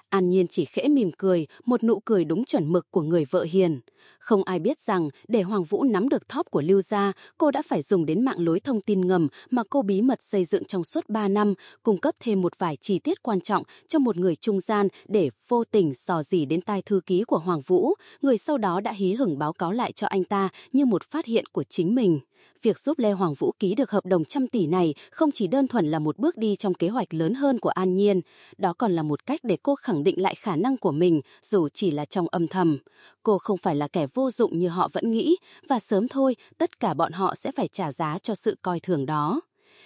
An Nhiên chỉ khẽ mỉm cười, một nụ cười đúng chuẩn mực của người vợ hiền. Không ai biết rằng, để Hoàng Vũ nắm được thóp của Lưu Gia, cô đã phải dùng đến mạng lối thông tin ngầm mà cô bí mật xây dựng trong suốt 3 năm, cung cấp thêm một vài chi tiết quan trọng cho một người trung gian để vô tình dò dỉ đến tai thư ký của Hoàng Vũ, người sau đó đã hí hửng báo cáo lại cho anh ta như một phát hiện của chính mình. Việc giúp Lê Hoàng Vũ ký được hợp đồng trăm tỷ này không chỉ đơn thuần là một bước đi trong kế hoạch lớn hơn của An Nhiên, đó còn là một cách để cô khẳng định lại khả năng của mình dù chỉ là trong âm thầm. Cô không phải là kẻ vô dụng như họ vẫn nghĩ và sớm thôi tất cả bọn họ sẽ phải trả giá cho sự coi thường đó.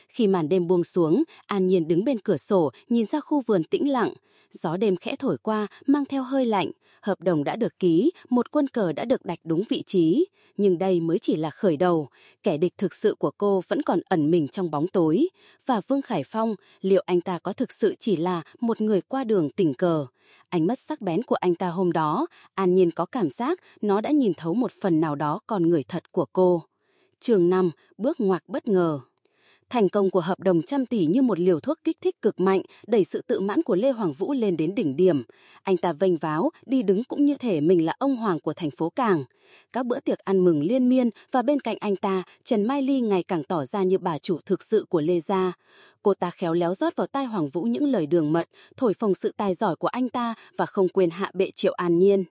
Khi màn đêm buông xuống, An Nhiên đứng bên cửa sổ nhìn ra khu vườn tĩnh lặng. Gió đêm khẽ thổi qua, mang theo hơi lạnh. Hợp đồng đã được ký, một quân cờ đã được đặt đúng vị trí. Nhưng đây mới chỉ là khởi đầu. Kẻ địch thực sự của cô vẫn còn ẩn mình trong bóng tối. Và Vương Khải Phong, liệu anh ta có thực sự chỉ là một người qua đường tình cờ? Ánh mắt sắc bén của anh ta hôm đó, An Nhiên có cảm giác nó đã nhìn thấu một phần nào đó con người thật của cô. Trường 5, bước ngoạc bất ngờ. Thành công của hợp đồng trăm tỷ như một liều thuốc kích thích cực mạnh, đẩy sự tự mãn của Lê Hoàng Vũ lên đến đỉnh điểm. Anh ta vênh váo, đi đứng cũng như thể mình là ông hoàng của thành phố Cảng. Các bữa tiệc ăn mừng liên miên và bên cạnh anh ta, Trần Mai Ly ngày càng tỏ ra như bà chủ thực sự của Lê Gia. Cô ta khéo léo rót vào tai Hoàng Vũ những lời đường mật, thổi phồng sự tài giỏi của anh ta và không quên hạ bệ Triệu An Nhiên.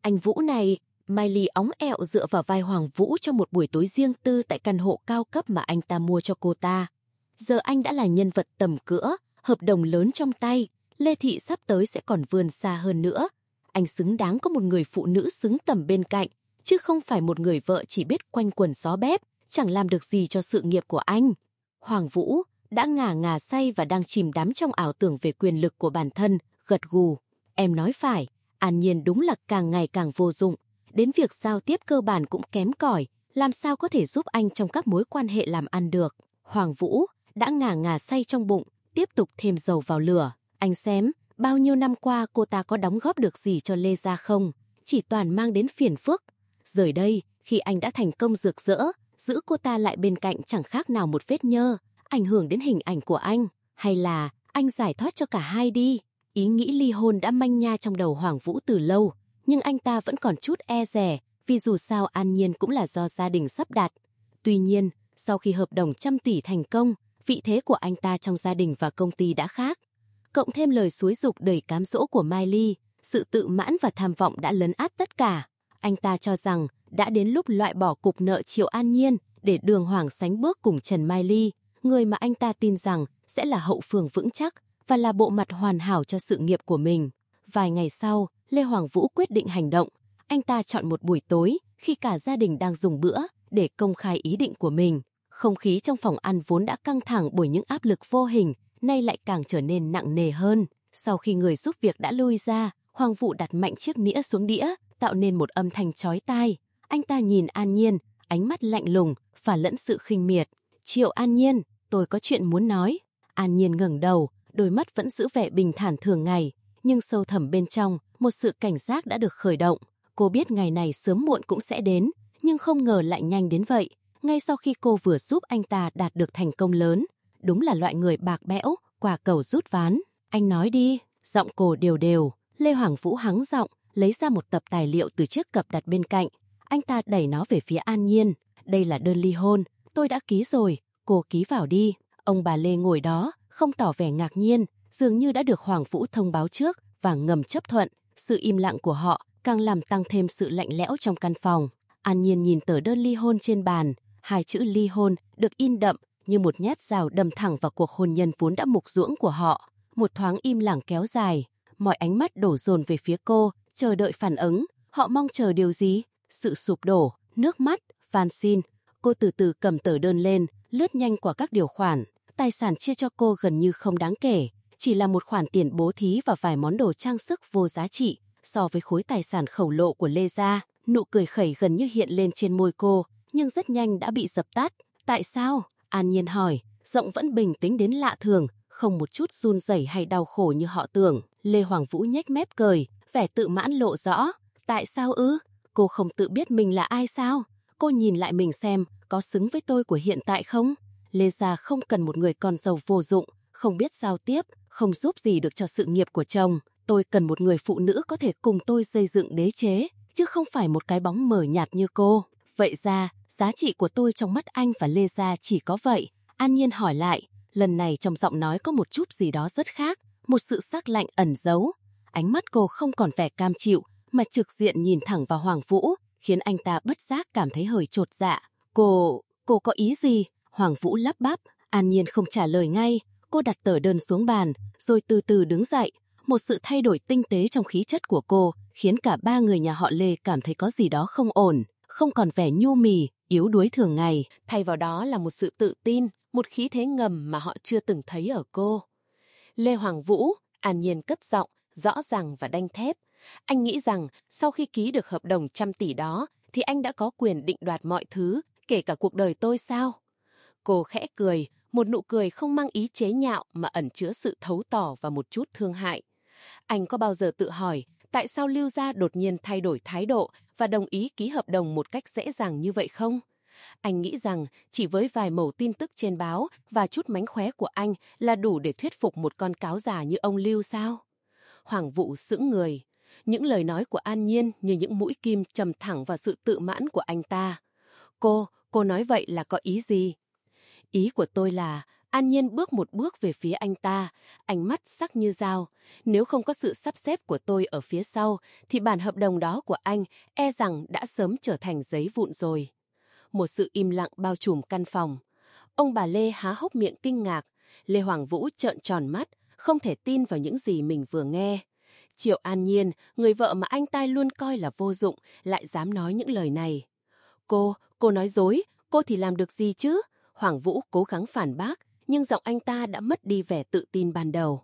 Anh Vũ này, Mai Ly óng ẹo dựa vào vai Hoàng Vũ trong một buổi tối riêng tư tại căn hộ cao cấp mà anh ta mua cho cô ta. Giờ anh đã là nhân vật tầm cỡ, hợp đồng lớn trong tay, Lê Thị sắp tới sẽ còn vươn xa hơn nữa. Anh xứng đáng có một người phụ nữ xứng tầm bên cạnh, chứ không phải một người vợ chỉ biết quanh quần xó bếp, chẳng làm được gì cho sự nghiệp của anh. Hoàng Vũ đã ngả ngà say và đang chìm đắm trong ảo tưởng về quyền lực của bản thân, gật gù. Em nói phải, An Nhiên đúng là càng ngày càng vô dụng đến việc giao tiếp cơ bản cũng kém cỏi, làm sao có thể giúp anh trong các mối quan hệ làm ăn được. Hoàng Vũ đã ngả ngà say trong bụng, tiếp tục thêm dầu vào lửa. Anh xem, bao nhiêu năm qua cô ta có đóng góp được gì cho Lê Gia không? Chỉ toàn mang đến phiền phức. Rời đây, khi anh đã thành công rực rỡ, giữ cô ta lại bên cạnh chẳng khác nào một vết nhơ, ảnh hưởng đến hình ảnh của anh. Hay là anh giải thoát cho cả hai đi? Ý nghĩ ly hôn đã manh nha trong đầu Hoàng Vũ từ lâu, nhưng anh ta vẫn còn chút e rẻ, vì dù sao an nhiên cũng là do gia đình sắp đặt. Tuy nhiên, sau khi hợp đồng trăm tỷ thành công, vị thế của anh ta trong gia đình và công ty đã khác. Cộng thêm lời suối dục đầy cám dỗ của Mai Ly, sự tự mãn và tham vọng đã lấn át tất cả. Anh ta cho rằng đã đến lúc loại bỏ cục nợ Triệu An Nhiên để đường hoàng sánh bước cùng Trần Mai Ly, người mà anh ta tin rằng sẽ là hậu phương vững chắc và là bộ mặt hoàn hảo cho sự nghiệp của mình. Vài ngày sau, Lê Hoàng Vũ quyết định hành động. Anh ta chọn một buổi tối khi cả gia đình đang dùng bữa để công khai ý định của mình. Không khí trong phòng ăn vốn đã căng thẳng bởi những áp lực vô hình, nay lại càng trở nên nặng nề hơn. Sau khi người giúp việc đã lui ra, Hoàng Vũ đặt mạnh chiếc nĩa xuống đĩa, tạo nên một âm thanh chói tai. Anh ta nhìn An Nhiên, ánh mắt lạnh lùng, và lẫn sự khinh miệt. Triệu An Nhiên, tôi có chuyện muốn nói. An Nhiên ngẩng đầu, đôi mắt vẫn giữ vẻ bình thản thường ngày, nhưng sâu thẳm bên trong, một sự cảnh giác đã được khởi động. Cô biết ngày này sớm muộn cũng sẽ đến, nhưng không ngờ lại nhanh đến vậy. Ngay sau khi cô vừa giúp anh ta đạt được thành công lớn, đúng là loại người bạc bẽo, quả cầu rút ván. Anh nói đi, giọng cô đều đều. Lê Hoàng Vũ hắng giọng, lấy ra một tập tài liệu từ chiếc cặp đặt bên cạnh. Anh ta đẩy nó về phía An Nhiên. Đây là đơn ly hôn, tôi đã ký rồi, cô ký vào đi. Ông bà Lê ngồi đó, không tỏ vẻ ngạc nhiên, dường như đã được Hoàng Vũ thông báo trước và ngầm chấp thuận. Sự im lặng của họ càng làm tăng thêm sự lạnh lẽo trong căn phòng. An Nhiên nhìn tờ đơn ly hôn trên bàn, hai chữ ly hôn được in đậm như một nhát rào đâm thẳng vào cuộc hôn nhân vốn đã mục ruỗng của họ. Một thoáng im lặng kéo dài, mọi ánh mắt đổ dồn về phía cô, chờ đợi phản ứng. Họ mong chờ điều gì? Sự sụp đổ, nước mắt, van xin. Cô từ từ cầm tờ đơn lên, lướt nhanh qua các điều khoản. Tài sản chia cho cô gần như không đáng kể, chỉ là một khoản tiền bố thí và vài món đồ trang sức vô giá trị so với khối tài sản khổng lồ của Lê Gia. Nụ cười khẩy gần như hiện lên trên môi cô, nhưng rất nhanh đã bị dập tắt. Tại sao? An Nhiên hỏi, giọng vẫn bình tĩnh đến lạ thường, không một chút run rẩy hay đau khổ như họ tưởng. Lê Hoàng Vũ nhếch mép cười, vẻ tự mãn lộ rõ. Tại sao ư? Cô không tự biết mình là ai sao? Cô nhìn lại mình xem, có xứng với tôi của hiện tại không? Lê Gia không cần một người con giàu vô dụng, không biết giao tiếp, không giúp gì được cho sự nghiệp của chồng. Tôi cần một người phụ nữ có thể cùng tôi xây dựng đế chế, chứ không phải một cái bóng mờ nhạt như cô. Vậy ra, giá trị của tôi trong mắt anh và Lê Gia chỉ có vậy. An Nhiên hỏi lại, lần này trong giọng nói có một chút gì đó rất khác, một sự sắc lạnh ẩn giấu. Ánh mắt cô không còn vẻ cam chịu, mà trực diện nhìn thẳng vào Hoàng Vũ, khiến anh ta bất giác cảm thấy hơi trột dạ. Cô, cô có ý gì? Hoàng Vũ lắp bắp, An Nhiên không trả lời ngay. Cô đặt tờ đơn xuống bàn, rồi từ từ đứng dậy. Một sự thay đổi tinh tế trong khí chất của cô khiến cả ba người nhà họ Lê cảm thấy có gì đó không ổn, không còn vẻ nhu mì, yếu đuối thường ngày. Thay vào đó là một sự tự tin, một khí thế ngầm mà họ chưa từng thấy ở cô. Lê Hoàng Vũ, An Nhiên cất giọng, rõ ràng và đanh thép. Anh nghĩ rằng sau khi ký được hợp đồng trăm tỷ đó thì anh đã có quyền định đoạt mọi thứ, kể cả cuộc đời tôi sao? Cô khẽ cười, một nụ cười không mang ý chế nhạo mà ẩn chứa sự thấu tỏ và một chút thương hại. Anh có bao giờ tự hỏi tại sao Lưu Gia đột nhiên thay đổi thái độ và đồng ý ký hợp đồng một cách dễ dàng như vậy không? Anh nghĩ rằng chỉ với vài mẩu tin tức trên báo và chút mánh khóe của anh là đủ để thuyết phục một con cáo già như ông Lưu sao? Hoàng Vũ sững người. Những lời nói của An Nhiên như những mũi kim chầm thẳng vào sự tự mãn của anh ta. Cô, cô nói vậy là có ý gì? Ý của tôi là, An Nhiên bước một bước về phía anh ta, ánh mắt sắc như dao. Nếu không có sự sắp xếp của tôi ở phía sau, thì bản hợp đồng đó của anh e rằng đã sớm trở thành giấy vụn rồi. Một sự im lặng bao trùm căn phòng. Ông bà Lê há hốc miệng kinh ngạc. Lê Hoàng Vũ trợn tròn mắt, không thể tin vào những gì mình vừa nghe. Triệu An Nhiên, người vợ mà anh ta luôn coi là vô dụng, lại dám nói những lời này. Cô, cô nói dối, cô thì làm được gì chứ? Hoàng Vũ cố gắng phản bác, nhưng giọng anh ta đã mất đi vẻ tự tin ban đầu.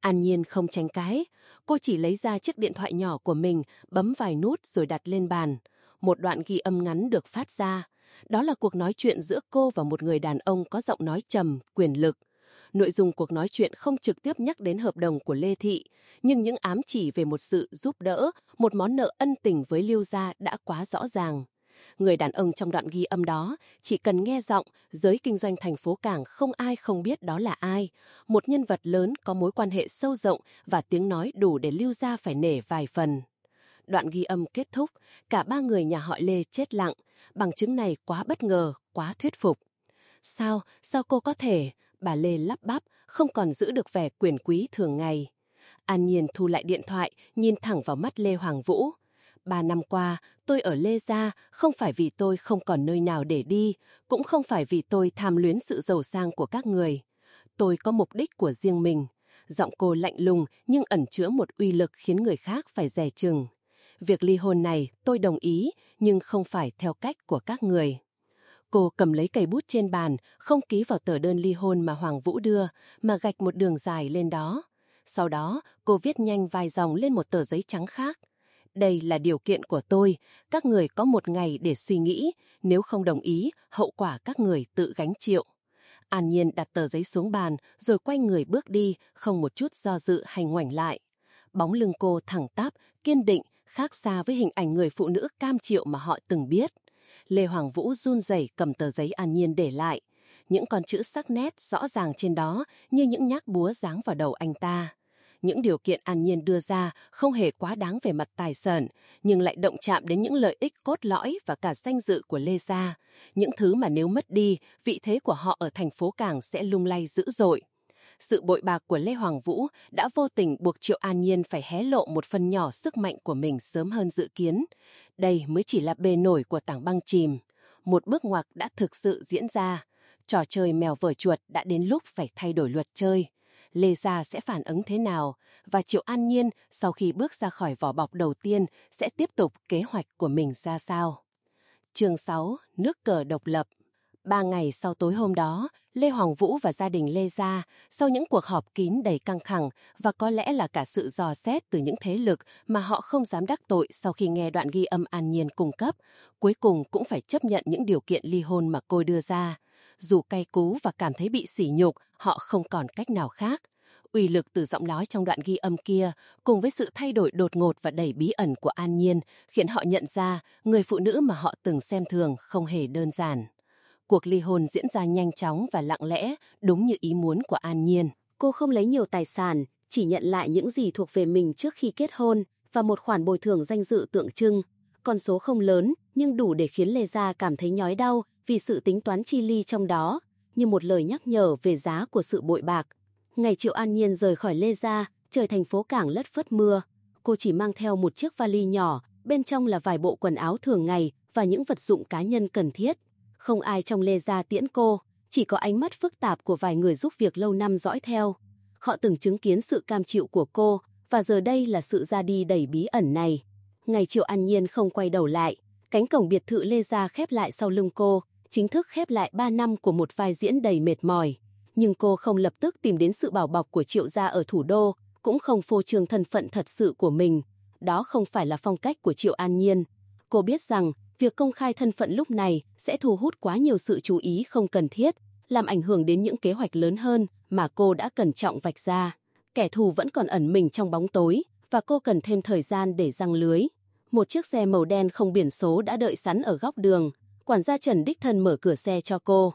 An Nhiên không tranh cái, cô chỉ lấy ra chiếc điện thoại nhỏ của mình, bấm vài nút rồi đặt lên bàn. Một đoạn ghi âm ngắn được phát ra. Đó là cuộc nói chuyện giữa cô và một người đàn ông có giọng nói trầm, quyền lực. Nội dung cuộc nói chuyện không trực tiếp nhắc đến hợp đồng của Lê Thị, nhưng những ám chỉ về một sự giúp đỡ, một món nợ ân tình với Lưu Gia đã quá rõ ràng. Người đàn ông trong đoạn ghi âm đó, chỉ cần nghe giọng, giới kinh doanh thành phố Cảng không ai không biết đó là ai. Một nhân vật lớn có mối quan hệ sâu rộng và tiếng nói đủ để lưu ra phải nể vài phần. Đoạn ghi âm kết thúc, cả ba người nhà họ Lê chết lặng. Bằng chứng này quá bất ngờ, quá thuyết phục. Sao, sao cô có thể? Bà Lê lắp bắp, không còn giữ được vẻ quyền quý thường ngày. An Nhiên thu lại điện thoại, nhìn thẳng vào mắt Lê Hoàng Vũ. Ba năm qua, tôi ở Lê Gia không phải vì tôi không còn nơi nào để đi, cũng không phải vì tôi tham luyến sự giàu sang của các người. Tôi có mục đích của riêng mình. Giọng cô lạnh lùng nhưng ẩn chứa một uy lực khiến người khác phải dè chừng. Việc ly hôn này tôi đồng ý, nhưng không phải theo cách của các người. Cô cầm lấy cây bút trên bàn, không ký vào tờ đơn ly hôn mà Hoàng Vũ đưa, mà gạch một đường dài lên đó. Sau đó, cô viết nhanh vài dòng lên một tờ giấy trắng khác. Đây là điều kiện của tôi, các người có một ngày để suy nghĩ, nếu không đồng ý, hậu quả các người tự gánh chịu. An Nhiên đặt tờ giấy xuống bàn, rồi quay người bước đi, không một chút do dự hay ngoảnh lại. Bóng lưng cô thẳng tắp, kiên định, khác xa với hình ảnh người phụ nữ cam chịu mà họ từng biết. Lê Hoàng Vũ run rẩy cầm tờ giấy An Nhiên để lại. Những con chữ sắc nét rõ ràng trên đó như những nhát búa giáng vào đầu anh ta. Những điều kiện An Nhiên đưa ra không hề quá đáng về mặt tài sản, nhưng lại động chạm đến những lợi ích cốt lõi và cả danh dự của Lê Gia. Những thứ mà nếu mất đi, vị thế của họ ở thành phố Cảng sẽ lung lay dữ dội. Sự bội bạc của Lê Hoàng Vũ đã vô tình buộc Triệu An Nhiên phải hé lộ một phần nhỏ sức mạnh của mình sớm hơn dự kiến. Đây mới chỉ là bề nổi của tảng băng chìm. Một bước ngoặt đã thực sự diễn ra. Trò chơi mèo vở chuột đã đến lúc phải thay đổi luật chơi. Lê Gia sẽ phản ứng thế nào và Triệu An Nhiên sau khi bước ra khỏi vỏ bọc đầu tiên sẽ tiếp tục kế hoạch của mình ra sao. Chương 6. Nước cờ độc lập Ba ngày sau tối hôm đó, Lê Hoàng Vũ và gia đình Lê Gia, sau những cuộc họp kín đầy căng thẳng và có lẽ là cả sự dò xét từ những thế lực mà họ không dám đắc tội sau khi nghe đoạn ghi âm an nhiên cung cấp, cuối cùng cũng phải chấp nhận những điều kiện ly hôn mà cô đưa ra. dù cay cú và cảm thấy bị sỉ nhục, họ không còn cách nào khác. Uy lực từ giọng nói trong đoạn ghi âm kia, cùng với sự thay đổi đột ngột và đầy bí ẩn của An Nhiên, khiến họ nhận ra người phụ nữ mà họ từng xem thường không hề đơn giản. Cuộc ly hôn diễn ra nhanh chóng và lặng lẽ, đúng như ý muốn của An Nhiên. Cô không lấy nhiều tài sản, chỉ nhận lại những gì thuộc về mình trước khi kết hôn và một khoản bồi thường danh dự tượng trưng. Con số không lớn, nhưng đủ để khiến Lê Gia cảm thấy nhói đau vì sự tính toán chi ly trong đó, như một lời nhắc nhở về giá của sự bội bạc. Ngày Triệu An Nhiên rời khỏi Lê Gia, trời thành phố cảng lất phất mưa. Cô chỉ mang theo một chiếc vali nhỏ, bên trong là vài bộ quần áo thường ngày và những vật dụng cá nhân cần thiết. Không ai trong Lê Gia tiễn cô, chỉ có ánh mắt phức tạp của vài người giúp việc lâu năm dõi theo. Họ từng chứng kiến sự cam chịu của cô, và giờ đây là sự ra đi đầy bí ẩn này. Ngày Triệu An Nhiên không quay đầu lại, cánh cổng biệt thự Lê Gia khép lại sau lưng cô, chính thức khép lại 3 năm của một vai diễn đầy mệt mỏi. Nhưng cô không lập tức tìm đến sự bảo bọc của Triệu Gia ở thủ đô, cũng không phô trương thân phận thật sự của mình. Đó không phải là phong cách của Triệu An Nhiên. Cô biết rằng, việc công khai thân phận lúc này sẽ thu hút quá nhiều sự chú ý không cần thiết, làm ảnh hưởng đến những kế hoạch lớn hơn mà cô đã cẩn trọng vạch ra. Kẻ thù vẫn còn ẩn mình trong bóng tối, và cô cần thêm thời gian để răng lưới. Một chiếc xe màu đen không biển số đã đợi sẵn ở góc đường. Quản gia Trần Đích Thân mở cửa xe cho cô.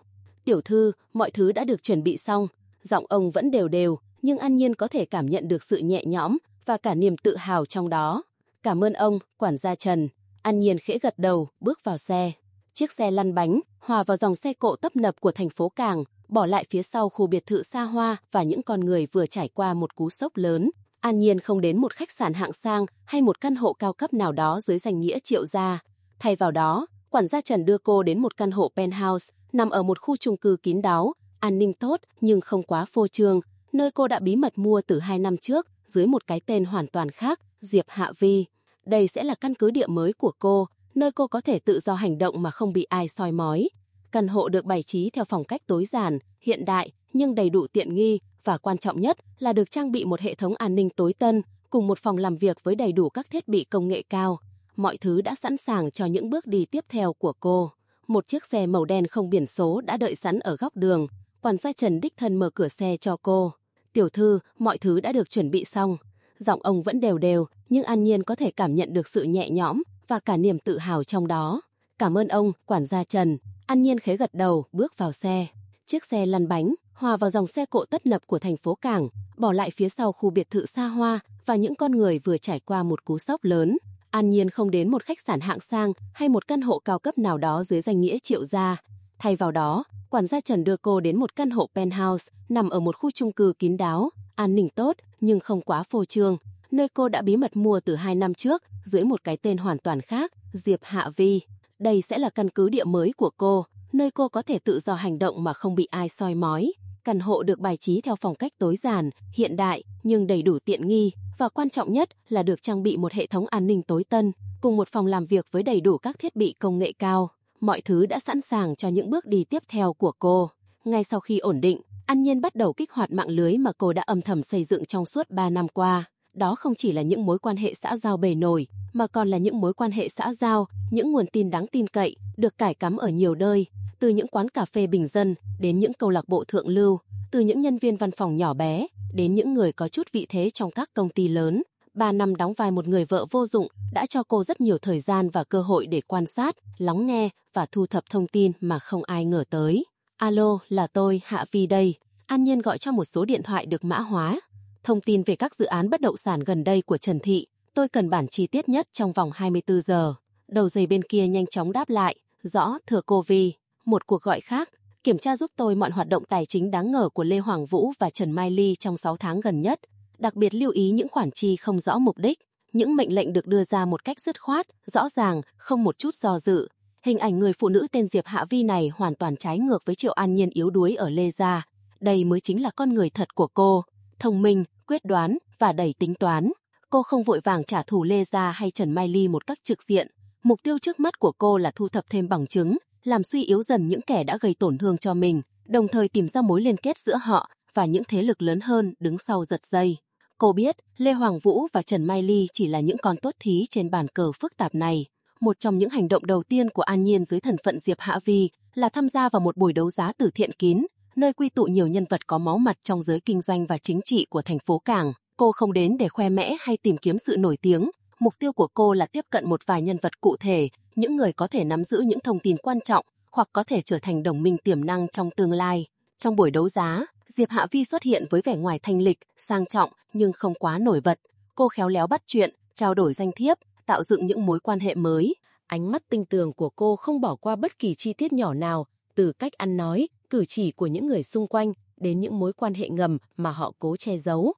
Tiểu thư, mọi thứ đã được chuẩn bị xong. Giọng ông vẫn đều đều, nhưng An Nhiên có thể cảm nhận được sự nhẹ nhõm và cả niềm tự hào trong đó. Cảm ơn ông, quản gia Trần. An Nhiên khẽ gật đầu, bước vào xe. Chiếc xe lăn bánh, hòa vào dòng xe cộ tấp nập của thành phố Cảng, bỏ lại phía sau khu biệt thự xa hoa và những con người vừa trải qua một cú sốc lớn. An Nhiên không đến một khách sạn hạng sang hay một căn hộ cao cấp nào đó dưới danh nghĩa triệu gia. Thay vào đó, quản gia Trần đưa cô đến một căn hộ penthouse nằm ở một khu chung cư kín đáo, an ninh tốt nhưng không quá phô trương, nơi cô đã bí mật mua từ hai năm trước dưới một cái tên hoàn toàn khác, Diệp Hạ Vi. Đây sẽ là căn cứ địa mới của cô, nơi cô có thể tự do hành động mà không bị ai soi mói. Căn hộ được bày trí theo phong cách tối giản, hiện đại nhưng đầy đủ tiện nghi và quan trọng nhất là được trang bị một hệ thống an ninh tối tân cùng một phòng làm việc với đầy đủ các thiết bị công nghệ cao. Mọi thứ đã sẵn sàng cho những bước đi tiếp theo của cô. Một chiếc xe màu đen không biển số đã đợi sẵn ở góc đường. Quản gia Trần đích thân mở cửa xe cho cô. Tiểu thư, mọi thứ đã được chuẩn bị xong. Giọng ông vẫn đều đều, nhưng An Nhiên có thể cảm nhận được sự nhẹ nhõm và cả niềm tự hào trong đó. Cảm ơn ông, quản gia Trần. An Nhiên khế gật đầu, bước vào xe. Chiếc xe lăn bánh, hòa vào dòng xe cộ tất nập của thành phố Cảng, bỏ lại phía sau khu biệt thự xa hoa và những con người vừa trải qua một cú sốc lớn. An Nhiên không đến một khách sạn hạng sang hay một căn hộ cao cấp nào đó dưới danh nghĩa triệu gia. Thay vào đó, quản gia Trần đưa cô đến một căn hộ penthouse nằm ở một khu chung cư kín đáo, an ninh tốt nhưng không quá phô trương, nơi cô đã bí mật mua từ hai năm trước dưới một cái tên hoàn toàn khác, Diệp Hạ Vi. Đây sẽ là căn cứ địa mới của cô, nơi cô có thể tự do hành động mà không bị ai soi mói. Căn hộ được bài trí theo phong cách tối giản, hiện đại nhưng đầy đủ tiện nghi và quan trọng nhất là được trang bị một hệ thống an ninh tối tân cùng một phòng làm việc với đầy đủ các thiết bị công nghệ cao. Mọi thứ đã sẵn sàng cho những bước đi tiếp theo của cô. Ngay sau khi ổn định, An Nhiên bắt đầu kích hoạt mạng lưới mà cô đã âm thầm xây dựng trong suốt 3 năm qua. Đó không chỉ là những mối quan hệ xã giao bề nổi, mà còn là những mối quan hệ xã giao, những nguồn tin đáng tin cậy, được cải cắm ở nhiều nơi, từ những quán cà phê bình dân đến những câu lạc bộ thượng lưu, từ những nhân viên văn phòng nhỏ bé đến những người có chút vị thế trong các công ty lớn. Ba năm đóng vai một người vợ vô dụng đã cho cô rất nhiều thời gian và cơ hội để quan sát, lắng nghe và thu thập thông tin mà không ai ngờ tới. Alo, là tôi, Hạ Vi đây. An Nhiên gọi cho một số điện thoại được mã hóa. Thông tin về các dự án bất động sản gần đây của Trần Thị, tôi cần bản chi tiết nhất trong vòng 24 giờ. Đầu dây bên kia nhanh chóng đáp lại, rõ thừa cô Vi. Một cuộc gọi khác, kiểm tra giúp tôi mọi hoạt động tài chính đáng ngờ của Lê Hoàng Vũ và Trần Mai Ly trong 6 tháng gần nhất. Đặc biệt lưu ý những khoản chi không rõ mục đích. Những mệnh lệnh được đưa ra một cách dứt khoát, rõ ràng, không một chút do dự. Hình ảnh người phụ nữ tên Diệp Hạ Vi này hoàn toàn trái ngược với Triệu An Nhiên yếu đuối ở Lê Gia. Đây mới chính là con người thật của cô. Thông minh, quyết đoán và đầy tính toán. Cô không vội vàng trả thù Lê Gia hay Trần Mai Ly một cách trực diện. Mục tiêu trước mắt của cô là thu thập thêm bằng chứng, làm suy yếu dần những kẻ đã gây tổn thương cho mình, đồng thời tìm ra mối liên kết giữa họ và những thế lực lớn hơn đứng sau giật dây. Cô biết Lê Hoàng Vũ và Trần Mai Ly chỉ là những con tốt thí trên bàn cờ phức tạp này. Một trong những hành động đầu tiên của An Nhiên dưới thần phận Diệp Hạ Vi là tham gia vào một buổi đấu giá từ thiện kín, nơi quy tụ nhiều nhân vật có máu mặt trong giới kinh doanh và chính trị của thành phố Cảng. Cô không đến để khoe mẽ hay tìm kiếm sự nổi tiếng. Mục tiêu của cô là tiếp cận một vài nhân vật cụ thể, những người có thể nắm giữ những thông tin quan trọng hoặc có thể trở thành đồng minh tiềm năng trong tương lai. Trong buổi đấu giá, Diệp Hạ Vi xuất hiện với vẻ ngoài thanh lịch, sang trọng nhưng không quá nổi bật. Cô khéo léo bắt chuyện, trao đổi danh thiếp, tạo dựng những mối quan hệ mới. Ánh mắt tinh tường của cô không bỏ qua bất kỳ chi tiết nhỏ nào, từ cách ăn nói, cử chỉ của những người xung quanh đến những mối quan hệ ngầm mà họ cố che giấu.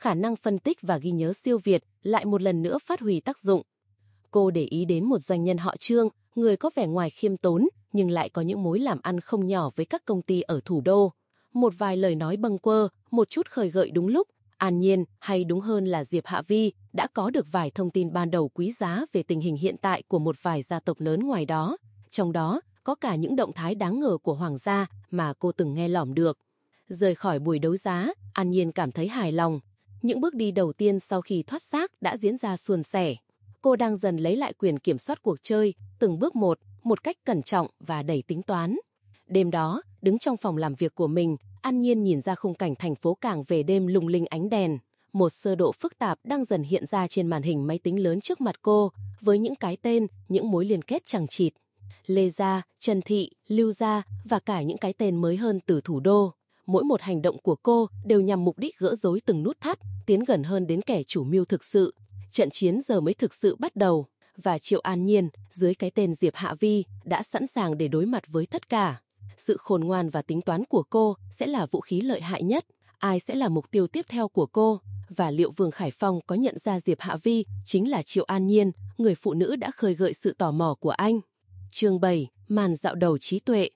Khả năng phân tích và ghi nhớ siêu việt lại một lần nữa phát huy tác dụng. Cô để ý đến một doanh nhân họ Trương, người có vẻ ngoài khiêm tốn nhưng lại có những mối làm ăn không nhỏ với các công ty ở thủ đô. Một vài lời nói bâng quơ, một chút khởi gợi đúng lúc, An Nhiên, hay đúng hơn là Diệp Hạ Vi, đã có được vài thông tin ban đầu quý giá về tình hình hiện tại của một vài gia tộc lớn ngoài đó. Trong đó, có cả những động thái đáng ngờ của Hoàng gia mà cô từng nghe lỏm được. Rời khỏi buổi đấu giá, An Nhiên cảm thấy hài lòng. Những bước đi đầu tiên sau khi thoát xác đã diễn ra suôn sẻ. Cô đang dần lấy lại quyền kiểm soát cuộc chơi, từng bước một, một cách cẩn trọng và đầy tính toán. Đêm đó, đứng trong phòng làm việc của mình, An Nhiên nhìn ra khung cảnh thành phố cảng về đêm lung linh ánh đèn. Một sơ độ phức tạp đang dần hiện ra trên màn hình máy tính lớn trước mặt cô, với những cái tên, những mối liên kết chẳng chịt. Lê Gia, Trần Thị, Lưu Gia và cả những cái tên mới hơn từ thủ đô. Mỗi một hành động của cô đều nhằm mục đích gỡ rối từng nút thắt, tiến gần hơn đến kẻ chủ mưu thực sự. Trận chiến giờ mới thực sự bắt đầu, và Triệu An Nhiên, dưới cái tên Diệp Hạ Vi, đã sẵn sàng để đối mặt với tất cả. Sự khôn ngoan và tính toán của cô sẽ là vũ khí lợi hại nhất. Ai sẽ là mục tiêu tiếp theo của cô? Và liệu Vương Khải Phong có nhận ra Diệp Hạ Vi chính là Triệu An Nhiên, người phụ nữ đã khơi gợi sự tò mò của anh? Chương 7, màn dạo đầu trí tuệ.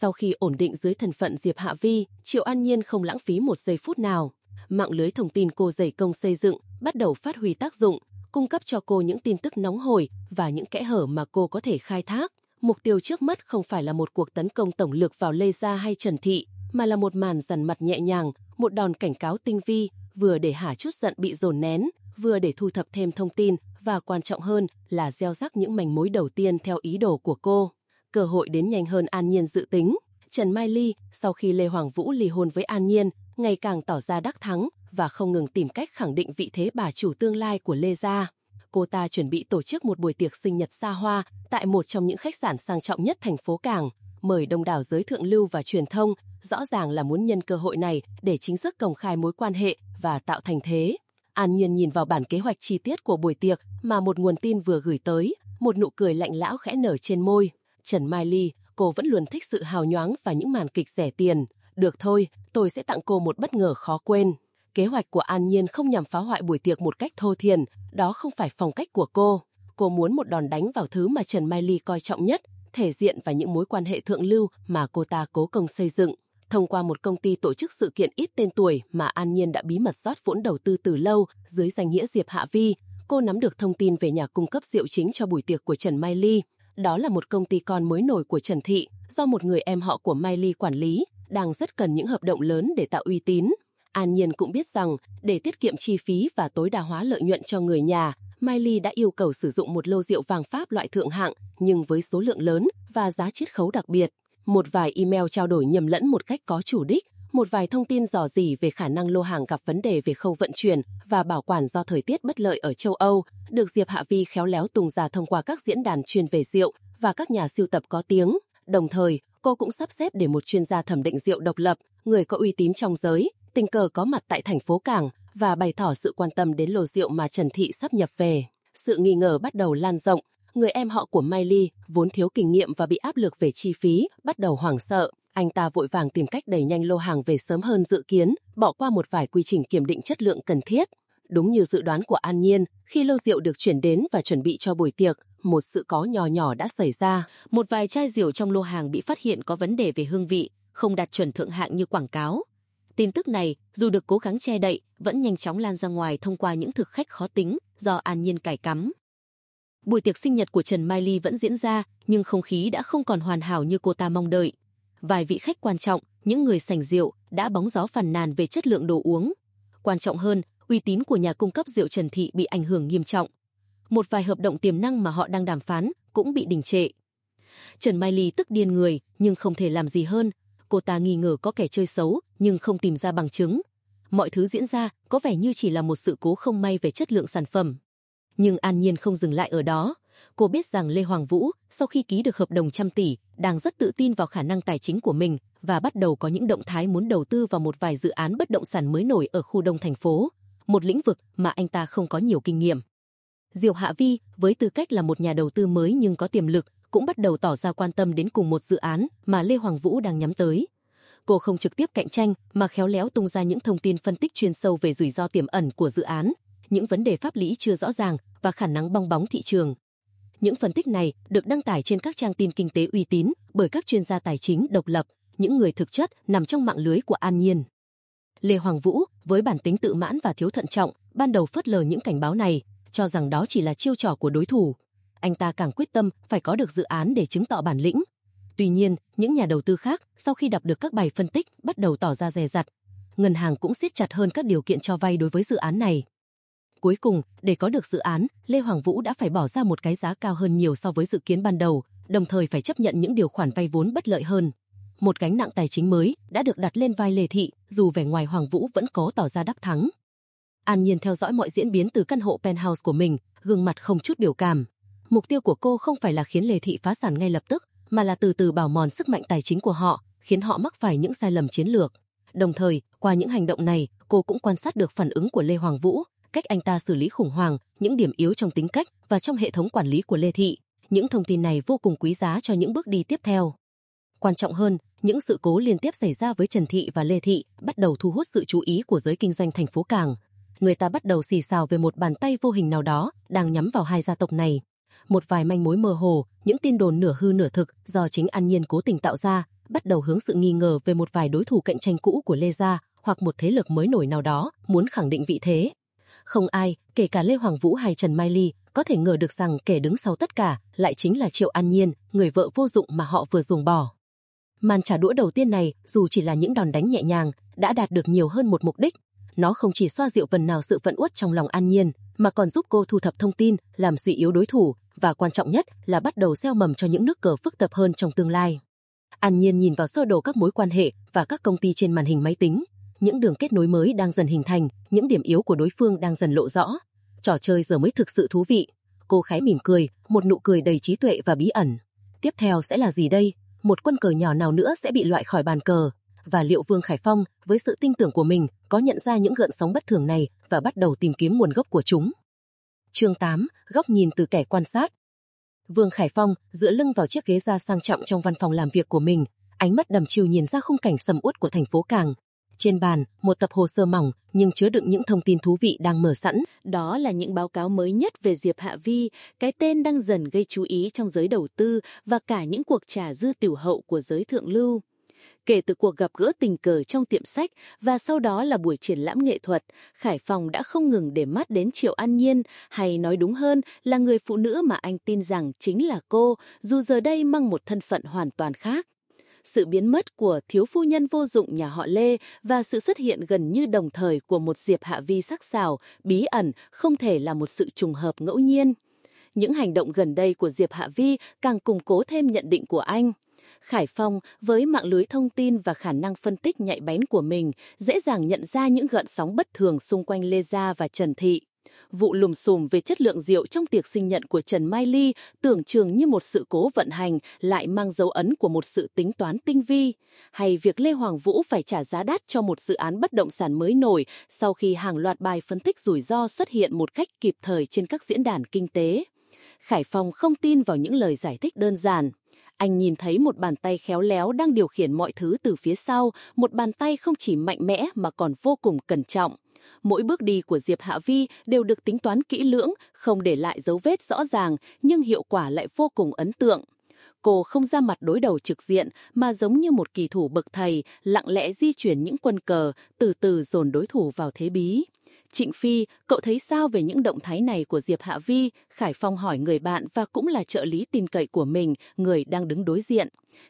Sau khi ổn định dưới thân phận Diệp Hạ Vi, Triệu An Nhiên không lãng phí một giây phút nào. Mạng lưới thông tin cô dày công xây dựng bắt đầu phát huy tác dụng, cung cấp cho cô những tin tức nóng hổi và những kẽ hở mà cô có thể khai thác. Mục tiêu trước mắt không phải là một cuộc tấn công tổng lực vào Lê Gia hay Trần Thị, mà là một màn dằn mặt nhẹ nhàng, một đòn cảnh cáo tinh vi, vừa để hả chút giận bị dồn nén, vừa để thu thập thêm thông tin và quan trọng hơn là gieo rắc những mảnh mối đầu tiên theo ý đồ của cô. Cơ hội đến nhanh hơn An Nhiên dự tính. Trần Mai Ly, sau khi Lê Hoàng Vũ ly hôn với An Nhiên, ngày càng tỏ ra đắc thắng và không ngừng tìm cách khẳng định vị thế bà chủ tương lai của Lê Gia. Cô ta chuẩn bị tổ chức một buổi tiệc sinh nhật xa hoa tại một trong những khách sạn sang trọng nhất thành phố Cảng, mời đông đảo giới thượng lưu và truyền thông, rõ ràng là muốn nhân cơ hội này để chính thức công khai mối quan hệ và tạo thành thế. An Nhiên nhìn vào bản kế hoạch chi tiết của buổi tiệc mà một nguồn tin vừa gửi tới, một nụ cười lạnh lão khẽ nở trên môi. Trần Mai Ly, cô vẫn luôn thích sự hào nhoáng và những màn kịch rẻ tiền. Được thôi, tôi sẽ tặng cô một bất ngờ khó quên. Kế hoạch của An Nhiên không nhằm phá hoại buổi tiệc một cách thô thiền, đó không phải phong cách của cô. Cô muốn một đòn đánh vào thứ mà Trần Mai Ly coi trọng nhất, thể diện và những mối quan hệ thượng lưu mà cô ta cố công xây dựng. Thông qua một công ty tổ chức sự kiện ít tên tuổi mà An Nhiên đã bí mật rót vốn đầu tư từ lâu dưới danh nghĩa Diệp Hạ Vi, cô nắm được thông tin về nhà cung cấp rượu chính cho buổi tiệc của Trần Mai Ly. Đó là một công ty con mới nổi của Trần Thị, do một người em họ của Mai Ly quản lý, đang rất cần những hợp đồng lớn để tạo uy tín. An Nhiên cũng biết rằng, để tiết kiệm chi phí và tối đa hóa lợi nhuận cho người nhà, Mai Ly đã yêu cầu sử dụng một lô rượu vàng Pháp loại thượng hạng, nhưng với số lượng lớn và giá chiết khấu đặc biệt. Một vài email trao đổi nhầm lẫn một cách có chủ đích, một vài thông tin dò dỉ về khả năng lô hàng gặp vấn đề về khâu vận chuyển và bảo quản do thời tiết bất lợi ở châu Âu, được Diệp Hạ Vi khéo léo tung ra thông qua các diễn đàn chuyên về rượu và các nhà siêu tập có tiếng. Đồng thời, cô cũng sắp xếp để một chuyên gia thẩm định rượu độc lập, người có uy tín trong giới, tình cờ có mặt tại thành phố Cảng và bày tỏ sự quan tâm đến lô rượu mà Trần Thị sắp nhập về. Sự nghi ngờ bắt đầu lan rộng, người em họ của Mai Ly, vốn thiếu kinh nghiệm và bị áp lực về chi phí, bắt đầu hoảng sợ. Anh ta vội vàng tìm cách đẩy nhanh lô hàng về sớm hơn dự kiến, bỏ qua một vài quy trình kiểm định chất lượng cần thiết. Đúng như dự đoán của An Nhiên, khi lô rượu được chuyển đến và chuẩn bị cho buổi tiệc, một sự có nhỏ nhỏ đã xảy ra. Một vài chai rượu trong lô hàng bị phát hiện có vấn đề về hương vị, không đạt chuẩn thượng hạng như quảng cáo. Tin tức này, dù được cố gắng che đậy, vẫn nhanh chóng lan ra ngoài thông qua những thực khách khó tính do An Nhiên cải cắm. Buổi tiệc sinh nhật của Trần Mai Ly vẫn diễn ra, nhưng không khí đã không còn hoàn hảo như cô ta mong đợi. Vài vị khách quan trọng, những người sành rượu, đã bóng gió phàn nàn về chất lượng đồ uống. Quan trọng hơn, uy tín của nhà cung cấp rượu Trần Thị bị ảnh hưởng nghiêm trọng. Một vài hợp đồng tiềm năng mà họ đang đàm phán cũng bị đình trệ. Trần Mai Ly tức điên người, nhưng không thể làm gì hơn. Cô ta nghi ngờ có kẻ chơi xấu, nhưng không tìm ra bằng chứng. Mọi thứ diễn ra có vẻ như chỉ là một sự cố không may về chất lượng sản phẩm. Nhưng An Nhiên không dừng lại ở đó. Cô biết rằng Lê Hoàng Vũ, sau khi ký được hợp đồng trăm tỷ, đang rất tự tin vào khả năng tài chính của mình và bắt đầu có những động thái muốn đầu tư vào một vài dự án bất động sản mới nổi ở khu đông thành phố, một lĩnh vực mà anh ta không có nhiều kinh nghiệm. Diệu Hạ Vi, với tư cách là một nhà đầu tư mới nhưng có tiềm lực, cũng bắt đầu tỏ ra quan tâm đến cùng một dự án mà Lê Hoàng Vũ đang nhắm tới. Cô không trực tiếp cạnh tranh mà khéo léo tung ra những thông tin phân tích chuyên sâu về rủi ro tiềm ẩn của dự án, những vấn đề pháp lý chưa rõ ràng và khả năng bong bóng thị trường. Những phân tích này được đăng tải trên các trang tin kinh tế uy tín bởi các chuyên gia tài chính độc lập, những người thực chất nằm trong mạng lưới của An Nhiên. Lê Hoàng Vũ, với bản tính tự mãn và thiếu thận trọng, ban đầu phớt lờ những cảnh báo này, cho rằng đó chỉ là chiêu trò của đối thủ. Anh ta càng quyết tâm phải có được dự án để chứng tỏ bản lĩnh. Tuy nhiên, những nhà đầu tư khác, sau khi đọc được các bài phân tích, bắt đầu tỏ ra dè dặt. Ngân hàng cũng siết chặt hơn các điều kiện cho vay đối với dự án này. Cuối cùng, để có được dự án, Lê Hoàng Vũ đã phải bỏ ra một cái giá cao hơn nhiều so với dự kiến ban đầu, đồng thời phải chấp nhận những điều khoản vay vốn bất lợi hơn. Một gánh nặng tài chính mới đã được đặt lên vai Lê Thị, dù vẻ ngoài Hoàng Vũ vẫn cố tỏ ra đắc thắng. An Nhiên theo dõi mọi diễn biến từ căn hộ penthouse của mình, gương mặt không chút biểu cảm. Mục tiêu của cô không phải là khiến Lê Thị phá sản ngay lập tức, mà là từ từ bảo mòn sức mạnh tài chính của họ, khiến họ mắc phải những sai lầm chiến lược. Đồng thời, qua những hành động này, cô cũng quan sát được phản ứng của Lê Hoàng Vũ, cách anh ta xử lý khủng hoảng, những điểm yếu trong tính cách và trong hệ thống quản lý của Lê Thị. Những thông tin này vô cùng quý giá cho những bước đi tiếp theo. Quan trọng hơn, những sự cố liên tiếp xảy ra với Trần Thị và Lê Thị bắt đầu thu hút sự chú ý của giới kinh doanh thành phố Cảng. Người ta bắt đầu xì xào về một bàn tay vô hình nào đó đang nhắm vào hai gia tộc này. Một vài manh mối mơ hồ, những tin đồn nửa hư nửa thực do chính An Nhiên cố tình tạo ra, bắt đầu hướng sự nghi ngờ về một vài đối thủ cạnh tranh cũ của Lê Gia hoặc một thế lực mới nổi nào đó muốn khẳng định vị thế. Không ai, kể cả Lê Hoàng Vũ hay Trần Mai Ly, có thể ngờ được rằng kẻ đứng sau tất cả lại chính là Triệu An Nhiên, người vợ vô dụng mà họ vừa dùng bỏ. Màn trả đũa đầu tiên này, dù chỉ là những đòn đánh nhẹ nhàng, đã đạt được nhiều hơn một mục đích. Nó không chỉ xoa dịu phần nào sự phẫn uất trong lòng An Nhiên, mà còn giúp cô thu thập thông tin, làm suy yếu đối thủ, và quan trọng nhất là bắt đầu gieo mầm cho những nước cờ phức tạp hơn trong tương lai. An Nhiên nhìn vào sơ đồ các mối quan hệ và các công ty trên màn hình máy tính, những đường kết nối mới đang dần hình thành, những điểm yếu của đối phương đang dần lộ rõ. Trò chơi giờ mới thực sự thú vị. Cô khái mỉm cười, một nụ cười đầy trí tuệ và bí ẩn. Tiếp theo sẽ là gì đây? Một quân cờ nhỏ nào nữa sẽ bị loại khỏi bàn cờ. Và liệu Vương Khải Phong, với sự tin tưởng của mình, có nhận ra những gợn sóng bất thường này và bắt đầu tìm kiếm nguồn gốc của chúng? Chương 8, góc nhìn từ kẻ quan sát. Vương Khải Phong dựa lưng vào chiếc ghế da sang trọng trong văn phòng làm việc của mình, ánh mắt đầm chiều nhìn ra khung cảnh sầm uất của thành phố Càng, trên bàn, một tập hồ sơ mỏng nhưng chứa đựng những thông tin thú vị đang mở sẵn. Đó là những báo cáo mới nhất về Diệp Hạ Vi, cái tên đang dần gây chú ý trong giới đầu tư và cả những cuộc trả dư tiểu hậu của giới thượng lưu. Kể từ cuộc gặp gỡ tình cờ trong tiệm sách và sau đó là buổi triển lãm nghệ thuật, Khải Phòng đã không ngừng để mắt đến Triệu An Nhiên, hay nói đúng hơn là người phụ nữ mà anh tin rằng chính là cô, dù giờ đây mang một thân phận hoàn toàn khác sự biến mất của thiếu phu nhân vô dụng nhà họ Lê và sự xuất hiện gần như đồng thời của một Diệp Hạ Vi sắc sảo, bí ẩn, không thể là một sự trùng hợp ngẫu nhiên. Những hành động gần đây của Diệp Hạ Vi càng củng cố thêm nhận định của anh. Khải Phong, với mạng lưới thông tin và khả năng phân tích nhạy bén của mình, dễ dàng nhận ra những gợn sóng bất thường xung quanh Lê Gia và Trần Thị. Vụ lùm xùm về chất lượng rượu trong tiệc sinh nhật của Trần Mai Ly tưởng chừng như một sự cố vận hành lại mang dấu ấn của một sự tính toán tinh vi. Hay việc Lê Hoàng Vũ phải trả giá đắt cho một dự án bất động sản mới nổi sau khi hàng loạt bài phân tích rủi ro xuất hiện một cách kịp thời trên các diễn đàn kinh tế. Khải Phong không tin vào những lời giải thích đơn giản. Anh nhìn thấy một bàn tay khéo léo đang điều khiển mọi thứ từ phía sau, một bàn tay không chỉ mạnh mẽ mà còn vô cùng cẩn trọng. Mỗi bước đi của Diệp Hạ Vi đều được tính toán kỹ lưỡng, không để lại dấu vết rõ ràng, nhưng hiệu quả lại vô cùng ấn tượng. Cô không ra mặt đối đầu trực diện mà giống như một kỳ thủ bậc thầy, lặng lẽ di chuyển những quân cờ, từ từ dồn đối thủ vào thế bí. Trịnh Phi, cậu thấy sao về những động thái này của Diệp Hạ Vi? Khải Phong hỏi người bạn và cũng là trợ lý tin cậy của mình, người đang đứng đối diện.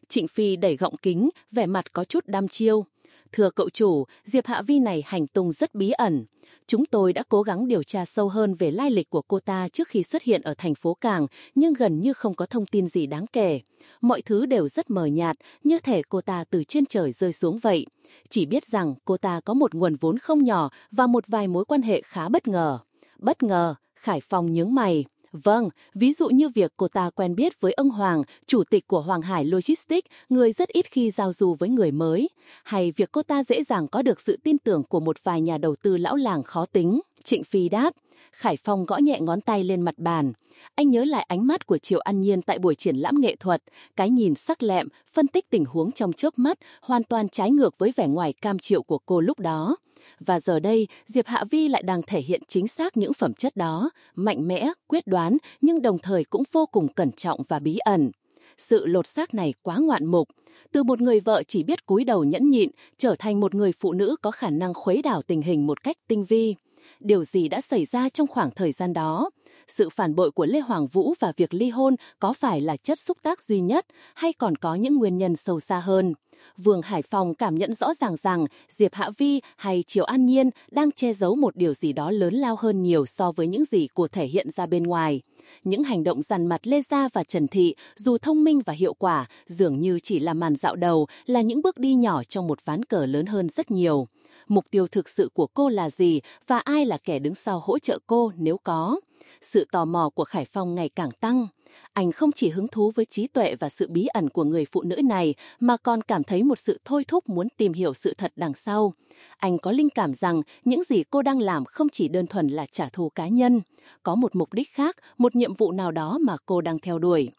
Trịnh Phi đẩy gọng kính, vẻ mặt có chút đam chiêu thưa cậu chủ, Diệp Hạ Vi này hành tung rất bí ẩn. Chúng tôi đã cố gắng điều tra sâu hơn về lai lịch của cô ta trước khi xuất hiện ở thành phố Cảng, nhưng gần như không có thông tin gì đáng kể. Mọi thứ đều rất mờ nhạt, như thể cô ta từ trên trời rơi xuống vậy. Chỉ biết rằng cô ta có một nguồn vốn không nhỏ và một vài mối quan hệ khá bất ngờ. Bất ngờ, Khải Phong nhướng mày. Vâng, ví dụ như việc cô ta quen biết với ông Hoàng, chủ tịch của Hoàng Hải Logistics, người rất ít khi giao du với người mới. Hay việc cô ta dễ dàng có được sự tin tưởng của một vài nhà đầu tư lão làng khó tính. Trịnh Phi đáp. Khải Phong gõ nhẹ ngón tay lên mặt bàn. Anh nhớ lại ánh mắt của Triệu An Nhiên tại buổi triển lãm nghệ thuật, cái nhìn sắc lẹm, phân tích tình huống trong trước mắt, hoàn toàn trái ngược với vẻ ngoài cam triệu của cô lúc đó. Và giờ đây, Diệp Hạ Vi lại đang thể hiện chính xác những phẩm chất đó, mạnh mẽ, quyết đoán, nhưng đồng thời cũng vô cùng cẩn trọng và bí ẩn. Sự lột xác này quá ngoạn mục. Từ một người vợ chỉ biết cúi đầu nhẫn nhịn, trở thành một người phụ nữ có khả năng khuấy đảo tình hình một cách tinh vi. Điều gì đã xảy ra trong khoảng thời gian đó? Sự phản bội của Lê Hoàng Vũ và việc ly hôn có phải là chất xúc tác duy nhất hay còn có những nguyên nhân sâu xa hơn? Vương Hải Phòng cảm nhận rõ ràng rằng Diệp Hạ Vi hay Triều An Nhiên đang che giấu một điều gì đó lớn lao hơn nhiều so với những gì cô thể hiện ra bên ngoài. Những hành động dằn mặt Lê Gia và Trần Thị, dù thông minh và hiệu quả, dường như chỉ là màn dạo đầu, là những bước đi nhỏ trong một ván cờ lớn hơn rất nhiều. Mục tiêu thực sự của cô là gì và ai là kẻ đứng sau hỗ trợ cô nếu có? Sự tò mò của Khải Phong ngày càng tăng. Anh không chỉ hứng thú với trí tuệ và sự bí ẩn của người phụ nữ này, mà còn cảm thấy một sự thôi thúc muốn tìm hiểu sự thật đằng sau. Anh có linh cảm rằng những gì cô đang làm không chỉ đơn thuần là trả thù cá nhân. Có một mục đích khác, một nhiệm vụ nào đó mà cô đang theo đuổi.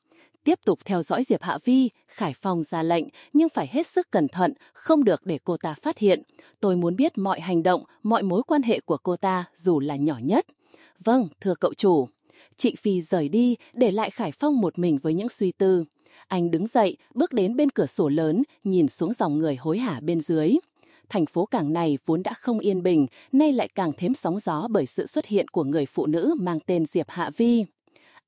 Tiếp tục theo dõi Diệp Hạ Vi, Khải Phong ra lệnh, nhưng phải hết sức cẩn thận, không được để cô ta phát hiện. Tôi muốn biết mọi hành động, mọi mối quan hệ của cô ta, dù là nhỏ nhất. Vâng, thưa cậu chủ. Trịnh Phi rời đi, để lại Khải Phong một mình với những suy tư. Anh đứng dậy, bước đến bên cửa sổ lớn, nhìn xuống dòng người hối hả bên dưới. Thành phố cảng này vốn đã không yên bình, nay lại càng thêm sóng gió bởi sự xuất hiện của người phụ nữ mang tên Diệp Hạ Vi.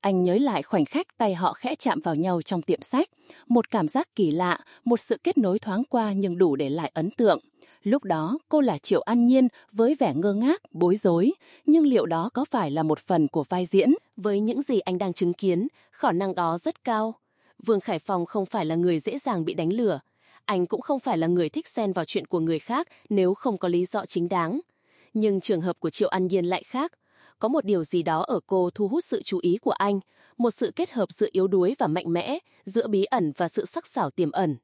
Anh nhớ lại khoảnh khắc tay họ khẽ chạm vào nhau trong tiệm sách. Một cảm giác kỳ lạ, một sự kết nối thoáng qua nhưng đủ để lại ấn tượng. Lúc đó cô là Triệu An Nhiên với vẻ ngơ ngác, bối rối, nhưng liệu đó có phải là một phần của vai diễn? Với những gì anh đang chứng kiến, khả năng đó rất cao. Vương Khải Phong không phải là người dễ dàng bị đánh lừa. Anh cũng không phải là người thích xen vào chuyện của người khác nếu không có lý do chính đáng. Nhưng trường hợp của Triệu An Nhiên lại khác. Có một điều gì đó ở cô thu hút sự chú ý của anh, một sự kết hợp giữa yếu đuối và mạnh mẽ, giữa bí ẩn và sự sắc sảo tiềm ẩn.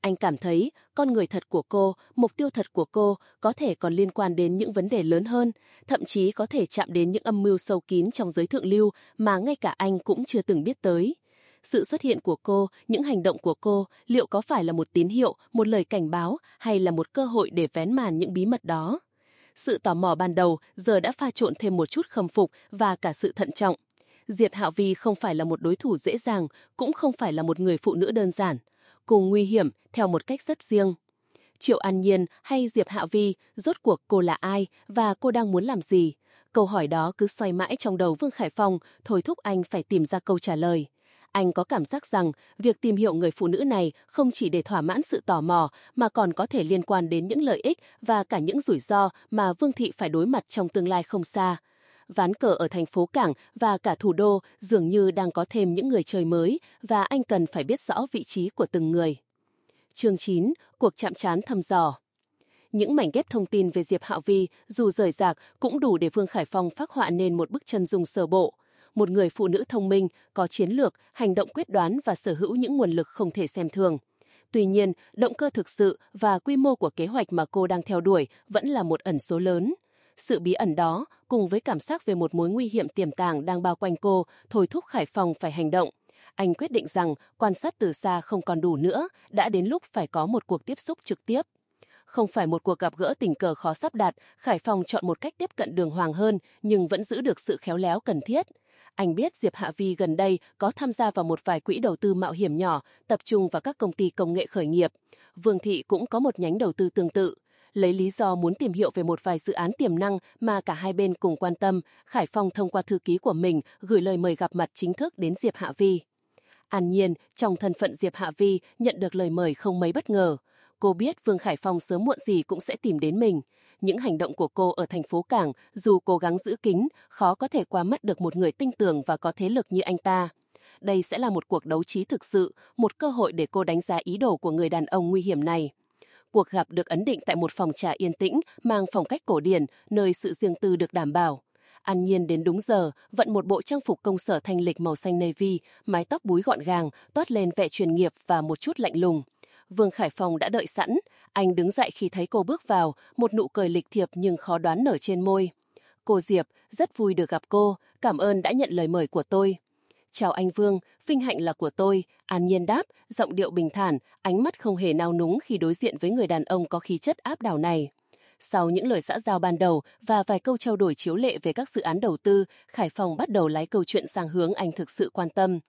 Anh cảm thấy con người thật của cô, mục tiêu thật của cô có thể còn liên quan đến những vấn đề lớn hơn, thậm chí có thể chạm đến những âm mưu sâu kín trong giới thượng lưu mà ngay cả anh cũng chưa từng biết tới. Sự xuất hiện của cô, những hành động của cô, liệu có phải là một tín hiệu, một lời cảnh báo hay là một cơ hội để vén màn những bí mật đó? Sự tò mò ban đầu giờ đã pha trộn thêm một chút khâm phục và cả sự thận trọng. Diệp Hạo Vi không phải là một đối thủ dễ dàng, cũng không phải là một người phụ nữ đơn giản cùng nguy hiểm theo một cách rất riêng. Triệu An Nhiên hay Diệp Hạ Vi, rốt cuộc cô là ai và cô đang muốn làm gì? Câu hỏi đó cứ xoay mãi trong đầu Vương Khải Phong, thôi thúc anh phải tìm ra câu trả lời. Anh có cảm giác rằng việc tìm hiểu người phụ nữ này không chỉ để thỏa mãn sự tò mò mà còn có thể liên quan đến những lợi ích và cả những rủi ro mà Vương Thị phải đối mặt trong tương lai không xa ván cờ ở thành phố Cảng và cả thủ đô dường như đang có thêm những người chơi mới và anh cần phải biết rõ vị trí của từng người. Chương 9. Cuộc chạm trán thăm dò những mảnh ghép thông tin về Diệp Hạo Vi, dù rời rạc, cũng đủ để Vương Khải Phong phát họa nên một bức chân dung sơ bộ. Một người phụ nữ thông minh, có chiến lược, hành động quyết đoán và sở hữu những nguồn lực không thể xem thường. Tuy nhiên, động cơ thực sự và quy mô của kế hoạch mà cô đang theo đuổi vẫn là một ẩn số lớn. Sự bí ẩn đó, cùng với cảm giác về một mối nguy hiểm tiềm tàng đang bao quanh cô, thôi thúc Khải Phong phải hành động. Anh quyết định rằng quan sát từ xa không còn đủ nữa, đã đến lúc phải có một cuộc tiếp xúc trực tiếp. Không phải một cuộc gặp gỡ tình cờ khó sắp đặt, Khải Phong chọn một cách tiếp cận đường hoàng hơn, nhưng vẫn giữ được sự khéo léo cần thiết. Anh biết Diệp Hạ Vi gần đây có tham gia vào một vài quỹ đầu tư mạo hiểm nhỏ, tập trung vào các công ty công nghệ khởi nghiệp. Vương Thị cũng có một nhánh đầu tư tương tự. Lấy lý do muốn tìm hiểu về một vài dự án tiềm năng mà cả hai bên cùng quan tâm, Khải Phong thông qua thư ký của mình gửi lời mời gặp mặt chính thức đến Diệp Hạ Vi. An nhiên, trong thân phận Diệp Hạ Vi nhận được lời mời không mấy bất ngờ. Cô biết Vương Khải Phong sớm muộn gì cũng sẽ tìm đến mình. Những hành động của cô ở thành phố Cảng, dù cố gắng giữ kín, khó có thể qua mắt được một người tinh tường và có thế lực như anh ta. Đây sẽ là một cuộc đấu trí thực sự, một cơ hội để cô đánh giá ý đồ của người đàn ông nguy hiểm này. Cuộc gặp được ấn định tại một phòng trà yên tĩnh, mang phong cách cổ điển, nơi sự riêng tư được đảm bảo. An Nhiên đến đúng giờ, vận một bộ trang phục công sở thanh lịch màu xanh navy, mái tóc búi gọn gàng, toát lên vẻ chuyên nghiệp và một chút lạnh lùng. Vương Khải Phong đã đợi sẵn, anh đứng dậy khi thấy cô bước vào, một nụ cười lịch thiệp nhưng khó đoán nở trên môi. Cô Diệp, rất vui được gặp cô, cảm ơn đã nhận lời mời của tôi. Chào anh Vương, vinh hạnh là của tôi, An Nhiên đáp, giọng điệu bình thản, ánh mắt không hề nao núng khi đối diện với người đàn ông có khí chất áp đảo này. Sau những lời xã giao ban đầu và vài câu trao đổi chiếu lệ về các dự án đầu tư, Khải Phong bắt đầu lái câu chuyện sang hướng anh thực sự quan tâm.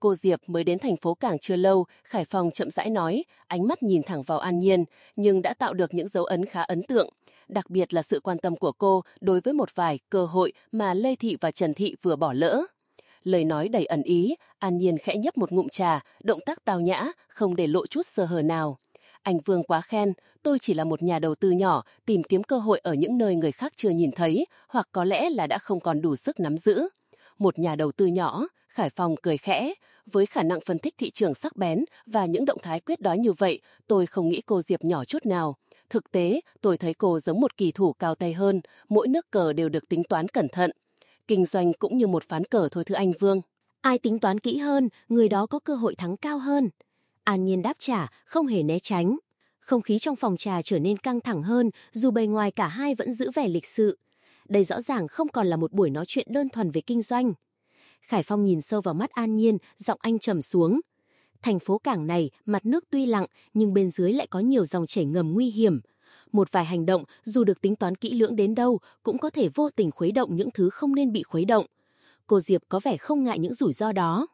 Cô Diệp mới đến thành phố Cảng chưa lâu, Khải Phong chậm rãi nói, ánh mắt nhìn thẳng vào An Nhiên, nhưng đã tạo được những dấu ấn khá ấn tượng. Đặc biệt là sự quan tâm của cô đối với một vài cơ hội mà Lê Thị và Trần Thị vừa bỏ lỡ. Lời nói đầy ẩn ý, An Nhiên khẽ nhấp một ngụm trà, động tác tào nhã, không để lộ chút sơ hở nào. Anh Vương quá khen, tôi chỉ là một nhà đầu tư nhỏ, tìm kiếm cơ hội ở những nơi người khác chưa nhìn thấy, hoặc có lẽ là đã không còn đủ sức nắm giữ. Một nhà đầu tư nhỏ, Khải Phòng cười khẽ, với khả năng phân tích thị trường sắc bén và những động thái quyết đoán như vậy, tôi không nghĩ cô Diệp nhỏ chút nào. Thực tế, tôi thấy cô giống một kỳ thủ cao tay hơn, mỗi nước cờ đều được tính toán cẩn thận. Kinh doanh cũng như một phán cờ thôi thưa anh Vương. Ai tính toán kỹ hơn, người đó có cơ hội thắng cao hơn. An Nhiên đáp trả, không hề né tránh. Không khí trong phòng trà trở nên căng thẳng hơn, dù bề ngoài cả hai vẫn giữ vẻ lịch sự. Đây rõ ràng không còn là một buổi nói chuyện đơn thuần về kinh doanh. Khải Phong nhìn sâu vào mắt An Nhiên, giọng anh trầm xuống. Thành phố cảng này, mặt nước tuy lặng, nhưng bên dưới lại có nhiều dòng chảy ngầm nguy hiểm. Một vài hành động, dù được tính toán kỹ lưỡng đến đâu, cũng có thể vô tình khuấy động những thứ không nên bị khuấy động. Cô Diệp có vẻ không ngại những rủi ro đó.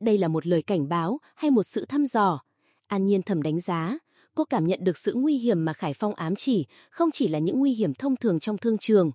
Đây là một lời cảnh báo hay một sự thăm dò? An Nhiên thầm đánh giá. Cô cảm nhận được sự nguy hiểm mà Khải Phong ám chỉ, không chỉ là những nguy hiểm thông thường trong thương trường.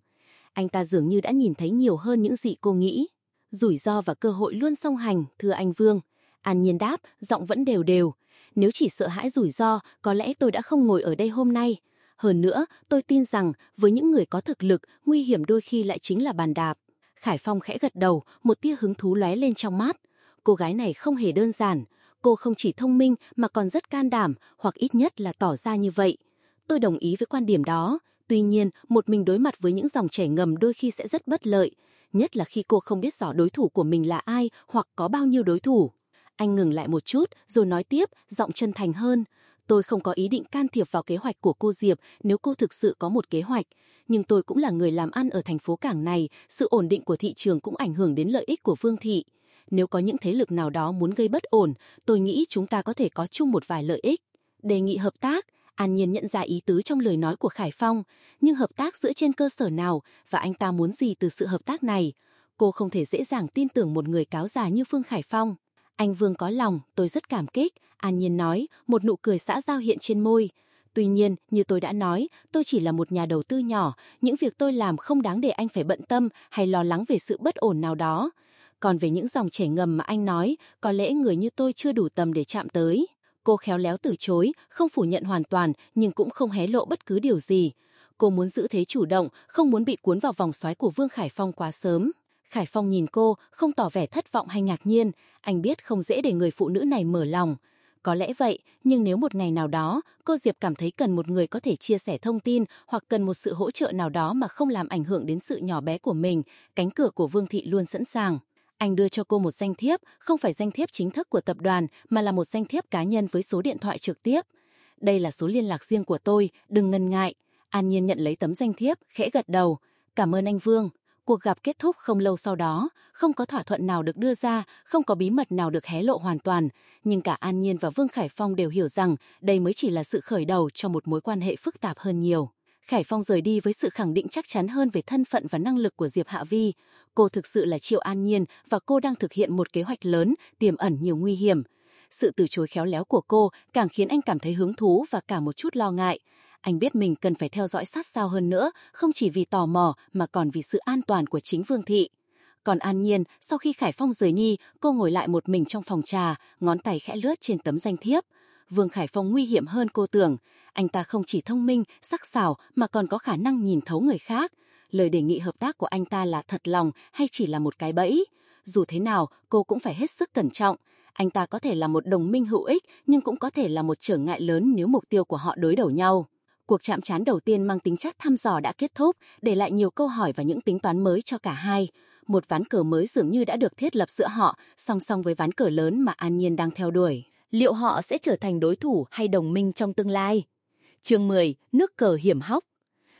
Anh ta dường như đã nhìn thấy nhiều hơn những gì cô nghĩ. Rủi ro và cơ hội luôn song hành, thưa anh Vương. An Nhiên đáp, giọng vẫn đều đều. Nếu chỉ sợ hãi rủi ro, có lẽ tôi đã không ngồi ở đây hôm nay. Hơn nữa, tôi tin rằng với những người có thực lực, nguy hiểm đôi khi lại chính là bàn đạp. Khải Phong khẽ gật đầu, một tia hứng thú lóe lên trong mắt. Cô gái này không hề đơn giản. Cô không chỉ thông minh mà còn rất can đảm, hoặc ít nhất là tỏ ra như vậy. Tôi đồng ý với quan điểm đó. Tuy nhiên, một mình đối mặt với những dòng chảy ngầm đôi khi sẽ rất bất lợi. Nhất là khi cô không biết rõ đối thủ của mình là ai hoặc có bao nhiêu đối thủ. Anh ngừng lại một chút, rồi nói tiếp, giọng chân thành hơn. Tôi không có ý định can thiệp vào kế hoạch của cô Diệp nếu cô thực sự có một kế hoạch. Nhưng tôi cũng là người làm ăn ở thành phố cảng này, sự ổn định của thị trường cũng ảnh hưởng đến lợi ích của Vương Thị. Nếu có những thế lực nào đó muốn gây bất ổn, tôi nghĩ chúng ta có thể có chung một vài lợi ích. Đề nghị hợp tác, An Nhiên nhận ra ý tứ trong lời nói của Khải Phong, nhưng hợp tác dựa trên cơ sở nào và anh ta muốn gì từ sự hợp tác này? Cô không thể dễ dàng tin tưởng một người cáo già như Phương Khải Phong. Anh Vương có lòng, tôi rất cảm kích, An Nhiên nói, một nụ cười xã giao hiện trên môi. Tuy nhiên, như tôi đã nói, tôi chỉ là một nhà đầu tư nhỏ, những việc tôi làm không đáng để anh phải bận tâm hay lo lắng về sự bất ổn nào đó. Còn về những dòng chảy ngầm mà anh nói, có lẽ người như tôi chưa đủ tầm để chạm tới. Cô khéo léo từ chối, không phủ nhận hoàn toàn nhưng cũng không hé lộ bất cứ điều gì. Cô muốn giữ thế chủ động, không muốn bị cuốn vào vòng xoáy của Vương Khải Phong quá sớm. Khải Phong nhìn cô, không tỏ vẻ thất vọng hay ngạc nhiên, anh biết không dễ để người phụ nữ này mở lòng. Có lẽ vậy, nhưng nếu một ngày nào đó, cô Diệp cảm thấy cần một người có thể chia sẻ thông tin hoặc cần một sự hỗ trợ nào đó mà không làm ảnh hưởng đến sự nhỏ bé của mình, cánh cửa của Vương Thị luôn sẵn sàng. Anh đưa cho cô một danh thiếp, không phải danh thiếp chính thức của tập đoàn, mà là một danh thiếp cá nhân với số điện thoại trực tiếp. Đây là số liên lạc riêng của tôi, đừng ngần ngại. An Nhiên nhận lấy tấm danh thiếp, khẽ gật đầu. Cảm ơn anh Vương. Cuộc gặp kết thúc không lâu sau đó, không có thỏa thuận nào được đưa ra, không có bí mật nào được hé lộ hoàn toàn. Nhưng cả An Nhiên và Vương Khải Phong đều hiểu rằng đây mới chỉ là sự khởi đầu cho một mối quan hệ phức tạp hơn nhiều. Khải Phong rời đi với sự khẳng định chắc chắn hơn về thân phận và năng lực của Diệp Hạ Vi. Cô thực sự là Triệu An Nhiên và cô đang thực hiện một kế hoạch lớn, tiềm ẩn nhiều nguy hiểm. Sự từ chối khéo léo của cô càng khiến anh cảm thấy hứng thú và cả một chút lo ngại. Anh biết mình cần phải theo dõi sát sao hơn nữa, không chỉ vì tò mò mà còn vì sự an toàn của chính Vương Thị. Còn An Nhiên, sau khi Khải Phong rời Nhi, cô ngồi lại một mình trong phòng trà, ngón tay khẽ lướt trên tấm danh thiếp. Vương Khải Phong nguy hiểm hơn cô tưởng. Anh ta không chỉ thông minh, sắc sảo mà còn có khả năng nhìn thấu người khác. Lời đề nghị hợp tác của anh ta là thật lòng hay chỉ là một cái bẫy? Dù thế nào, cô cũng phải hết sức cẩn trọng. Anh ta có thể là một đồng minh hữu ích, nhưng cũng có thể là một trở ngại lớn nếu mục tiêu của họ đối đầu nhau. Cuộc chạm trán đầu tiên mang tính chất thăm dò đã kết thúc, để lại nhiều câu hỏi và những tính toán mới cho cả hai. Một ván cờ mới dường như đã được thiết lập giữa họ, song song với ván cờ lớn mà An Nhiên đang theo đuổi. Liệu họ sẽ trở thành đối thủ hay đồng minh trong tương lai? Chương 10. Nước cờ hiểm hóc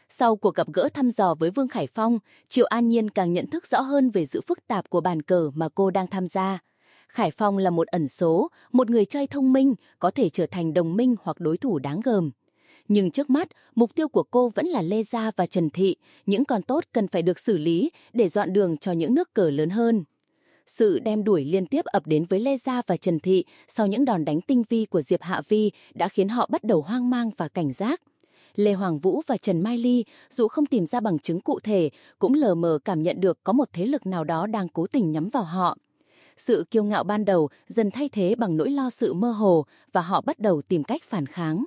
sau cuộc gặp gỡ thăm dò với Vương Khải Phong, Triệu An Nhiên càng nhận thức rõ hơn về sự phức tạp của bàn cờ mà cô đang tham gia. Khải Phong là một ẩn số, một người chơi thông minh, có thể trở thành đồng minh hoặc đối thủ đáng gờm. Nhưng trước mắt, mục tiêu của cô vẫn là Lê Gia và Trần Thị, những con tốt cần phải được xử lý để dọn đường cho những nước cờ lớn hơn. Sự đem đuổi liên tiếp ập đến với Lê Gia và Trần Thị sau những đòn đánh tinh vi của Diệp Hạ Vi đã khiến họ bắt đầu hoang mang và cảnh giác. Lê Hoàng Vũ và Trần Mai Ly, dù không tìm ra bằng chứng cụ thể, cũng lờ mờ cảm nhận được có một thế lực nào đó đang cố tình nhắm vào họ. Sự kiêu ngạo ban đầu dần thay thế bằng nỗi lo sự mơ hồ và họ bắt đầu tìm cách phản kháng.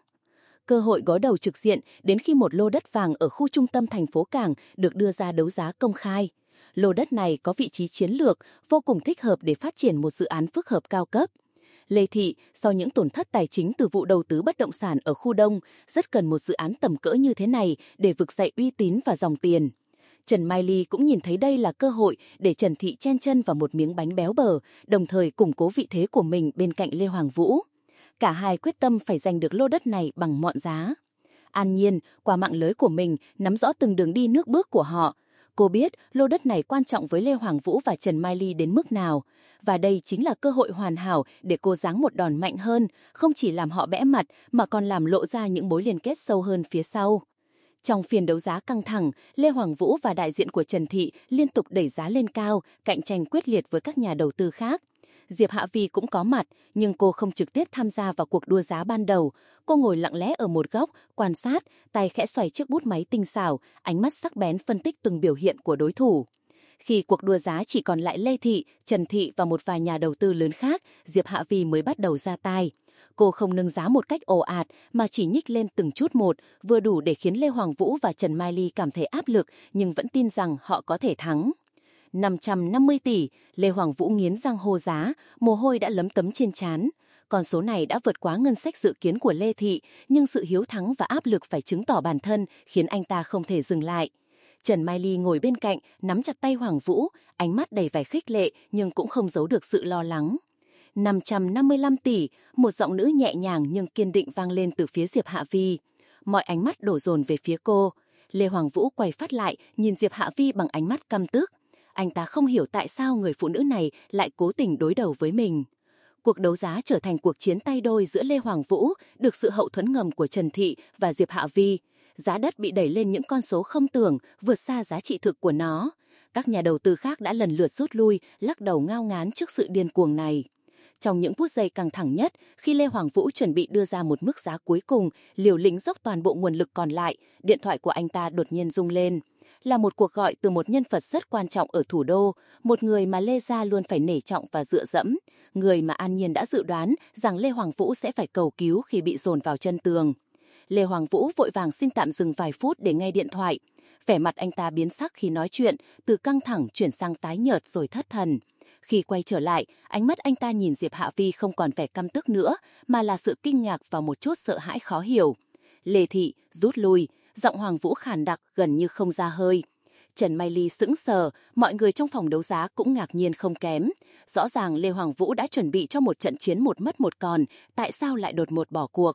Cơ hội gó đầu trực diện đến khi một lô đất vàng ở khu trung tâm thành phố Cảng được đưa ra đấu giá công khai. Lô đất này có vị trí chiến lược, vô cùng thích hợp để phát triển một dự án phức hợp cao cấp. Lê Thị, sau những tổn thất tài chính từ vụ đầu tư bất động sản ở khu Đông, rất cần một dự án tầm cỡ như thế này để vực dậy uy tín và dòng tiền. Trần Mai Ly cũng nhìn thấy đây là cơ hội để Trần Thị chen chân vào một miếng bánh béo bở, đồng thời củng cố vị thế của mình bên cạnh Lê Hoàng Vũ. Cả hai quyết tâm phải giành được lô đất này bằng mọi giá. An nhiên, qua mạng lưới của mình, nắm rõ từng đường đi nước bước của họ. Cô biết lô đất này quan trọng với Lê Hoàng Vũ và Trần Mai Ly đến mức nào. Và đây chính là cơ hội hoàn hảo để cô giáng một đòn mạnh hơn, không chỉ làm họ bẽ mặt mà còn làm lộ ra những mối liên kết sâu hơn phía sau. Trong phiên đấu giá căng thẳng, Lê Hoàng Vũ và đại diện của Trần Thị liên tục đẩy giá lên cao, cạnh tranh quyết liệt với các nhà đầu tư khác. Diệp Hạ Vi cũng có mặt, nhưng cô không trực tiếp tham gia vào cuộc đua giá ban đầu. Cô ngồi lặng lẽ ở một góc, quan sát, tay khẽ xoay chiếc bút máy tinh xảo, ánh mắt sắc bén phân tích từng biểu hiện của đối thủ. Khi cuộc đua giá chỉ còn lại Lê Thị, Trần Thị và một vài nhà đầu tư lớn khác, Diệp Hạ Vi mới bắt đầu ra tay. Cô không nâng giá một cách ồ ạt mà chỉ nhích lên từng chút một, vừa đủ để khiến Lê Hoàng Vũ và Trần Mai Ly cảm thấy áp lực nhưng vẫn tin rằng họ có thể thắng. 550 tỷ, Lê Hoàng Vũ nghiến răng hô giá, mồ hôi đã lấm tấm trên trán. Con số này đã vượt quá ngân sách dự kiến của Lê Thị, nhưng sự hiếu thắng và áp lực phải chứng tỏ bản thân khiến anh ta không thể dừng lại. Trần Mai Ly ngồi bên cạnh, nắm chặt tay Hoàng Vũ, ánh mắt đầy vẻ khích lệ nhưng cũng không giấu được sự lo lắng. 555 tỷ, một giọng nữ nhẹ nhàng nhưng kiên định vang lên từ phía Diệp Hạ Vi. Mọi ánh mắt đổ dồn về phía cô. Lê Hoàng Vũ quay phát lại, nhìn Diệp Hạ Vi bằng ánh mắt căm tức. Anh ta không hiểu tại sao người phụ nữ này lại cố tình đối đầu với mình. Cuộc đấu giá trở thành cuộc chiến tay đôi giữa Lê Hoàng Vũ, được sự hậu thuẫn ngầm của Trần Thị và Diệp Hạ Vi. Giá đất bị đẩy lên những con số không tưởng, vượt xa giá trị thực của nó. Các nhà đầu tư khác đã lần lượt rút lui, lắc đầu ngao ngán trước sự điên cuồng này. Trong những phút giây căng thẳng nhất, khi Lê Hoàng Vũ chuẩn bị đưa ra một mức giá cuối cùng, liều lĩnh dốc toàn bộ nguồn lực còn lại, điện thoại của anh ta đột nhiên rung lên. Là một cuộc gọi từ một nhân vật rất quan trọng ở thủ đô, một người mà Lê Gia luôn phải nể trọng và dựa dẫm, người mà An Nhiên đã dự đoán rằng Lê Hoàng Vũ sẽ phải cầu cứu khi bị dồn vào chân tường. Lê Hoàng Vũ vội vàng xin tạm dừng vài phút để nghe điện thoại. Vẻ mặt anh ta biến sắc khi nói chuyện, từ căng thẳng chuyển sang tái nhợt rồi thất thần. Khi quay trở lại, ánh mắt anh ta nhìn Diệp Hạ Vi không còn vẻ căm tức nữa, mà là sự kinh ngạc và một chút sợ hãi khó hiểu. Lê Thị rút lui, giọng Hoàng Vũ khàn đặc gần như không ra hơi. Trần Mai Ly sững sờ, mọi người trong phòng đấu giá cũng ngạc nhiên không kém. Rõ ràng Lê Hoàng Vũ đã chuẩn bị cho một trận chiến một mất một còn, tại sao lại đột một bỏ cuộc?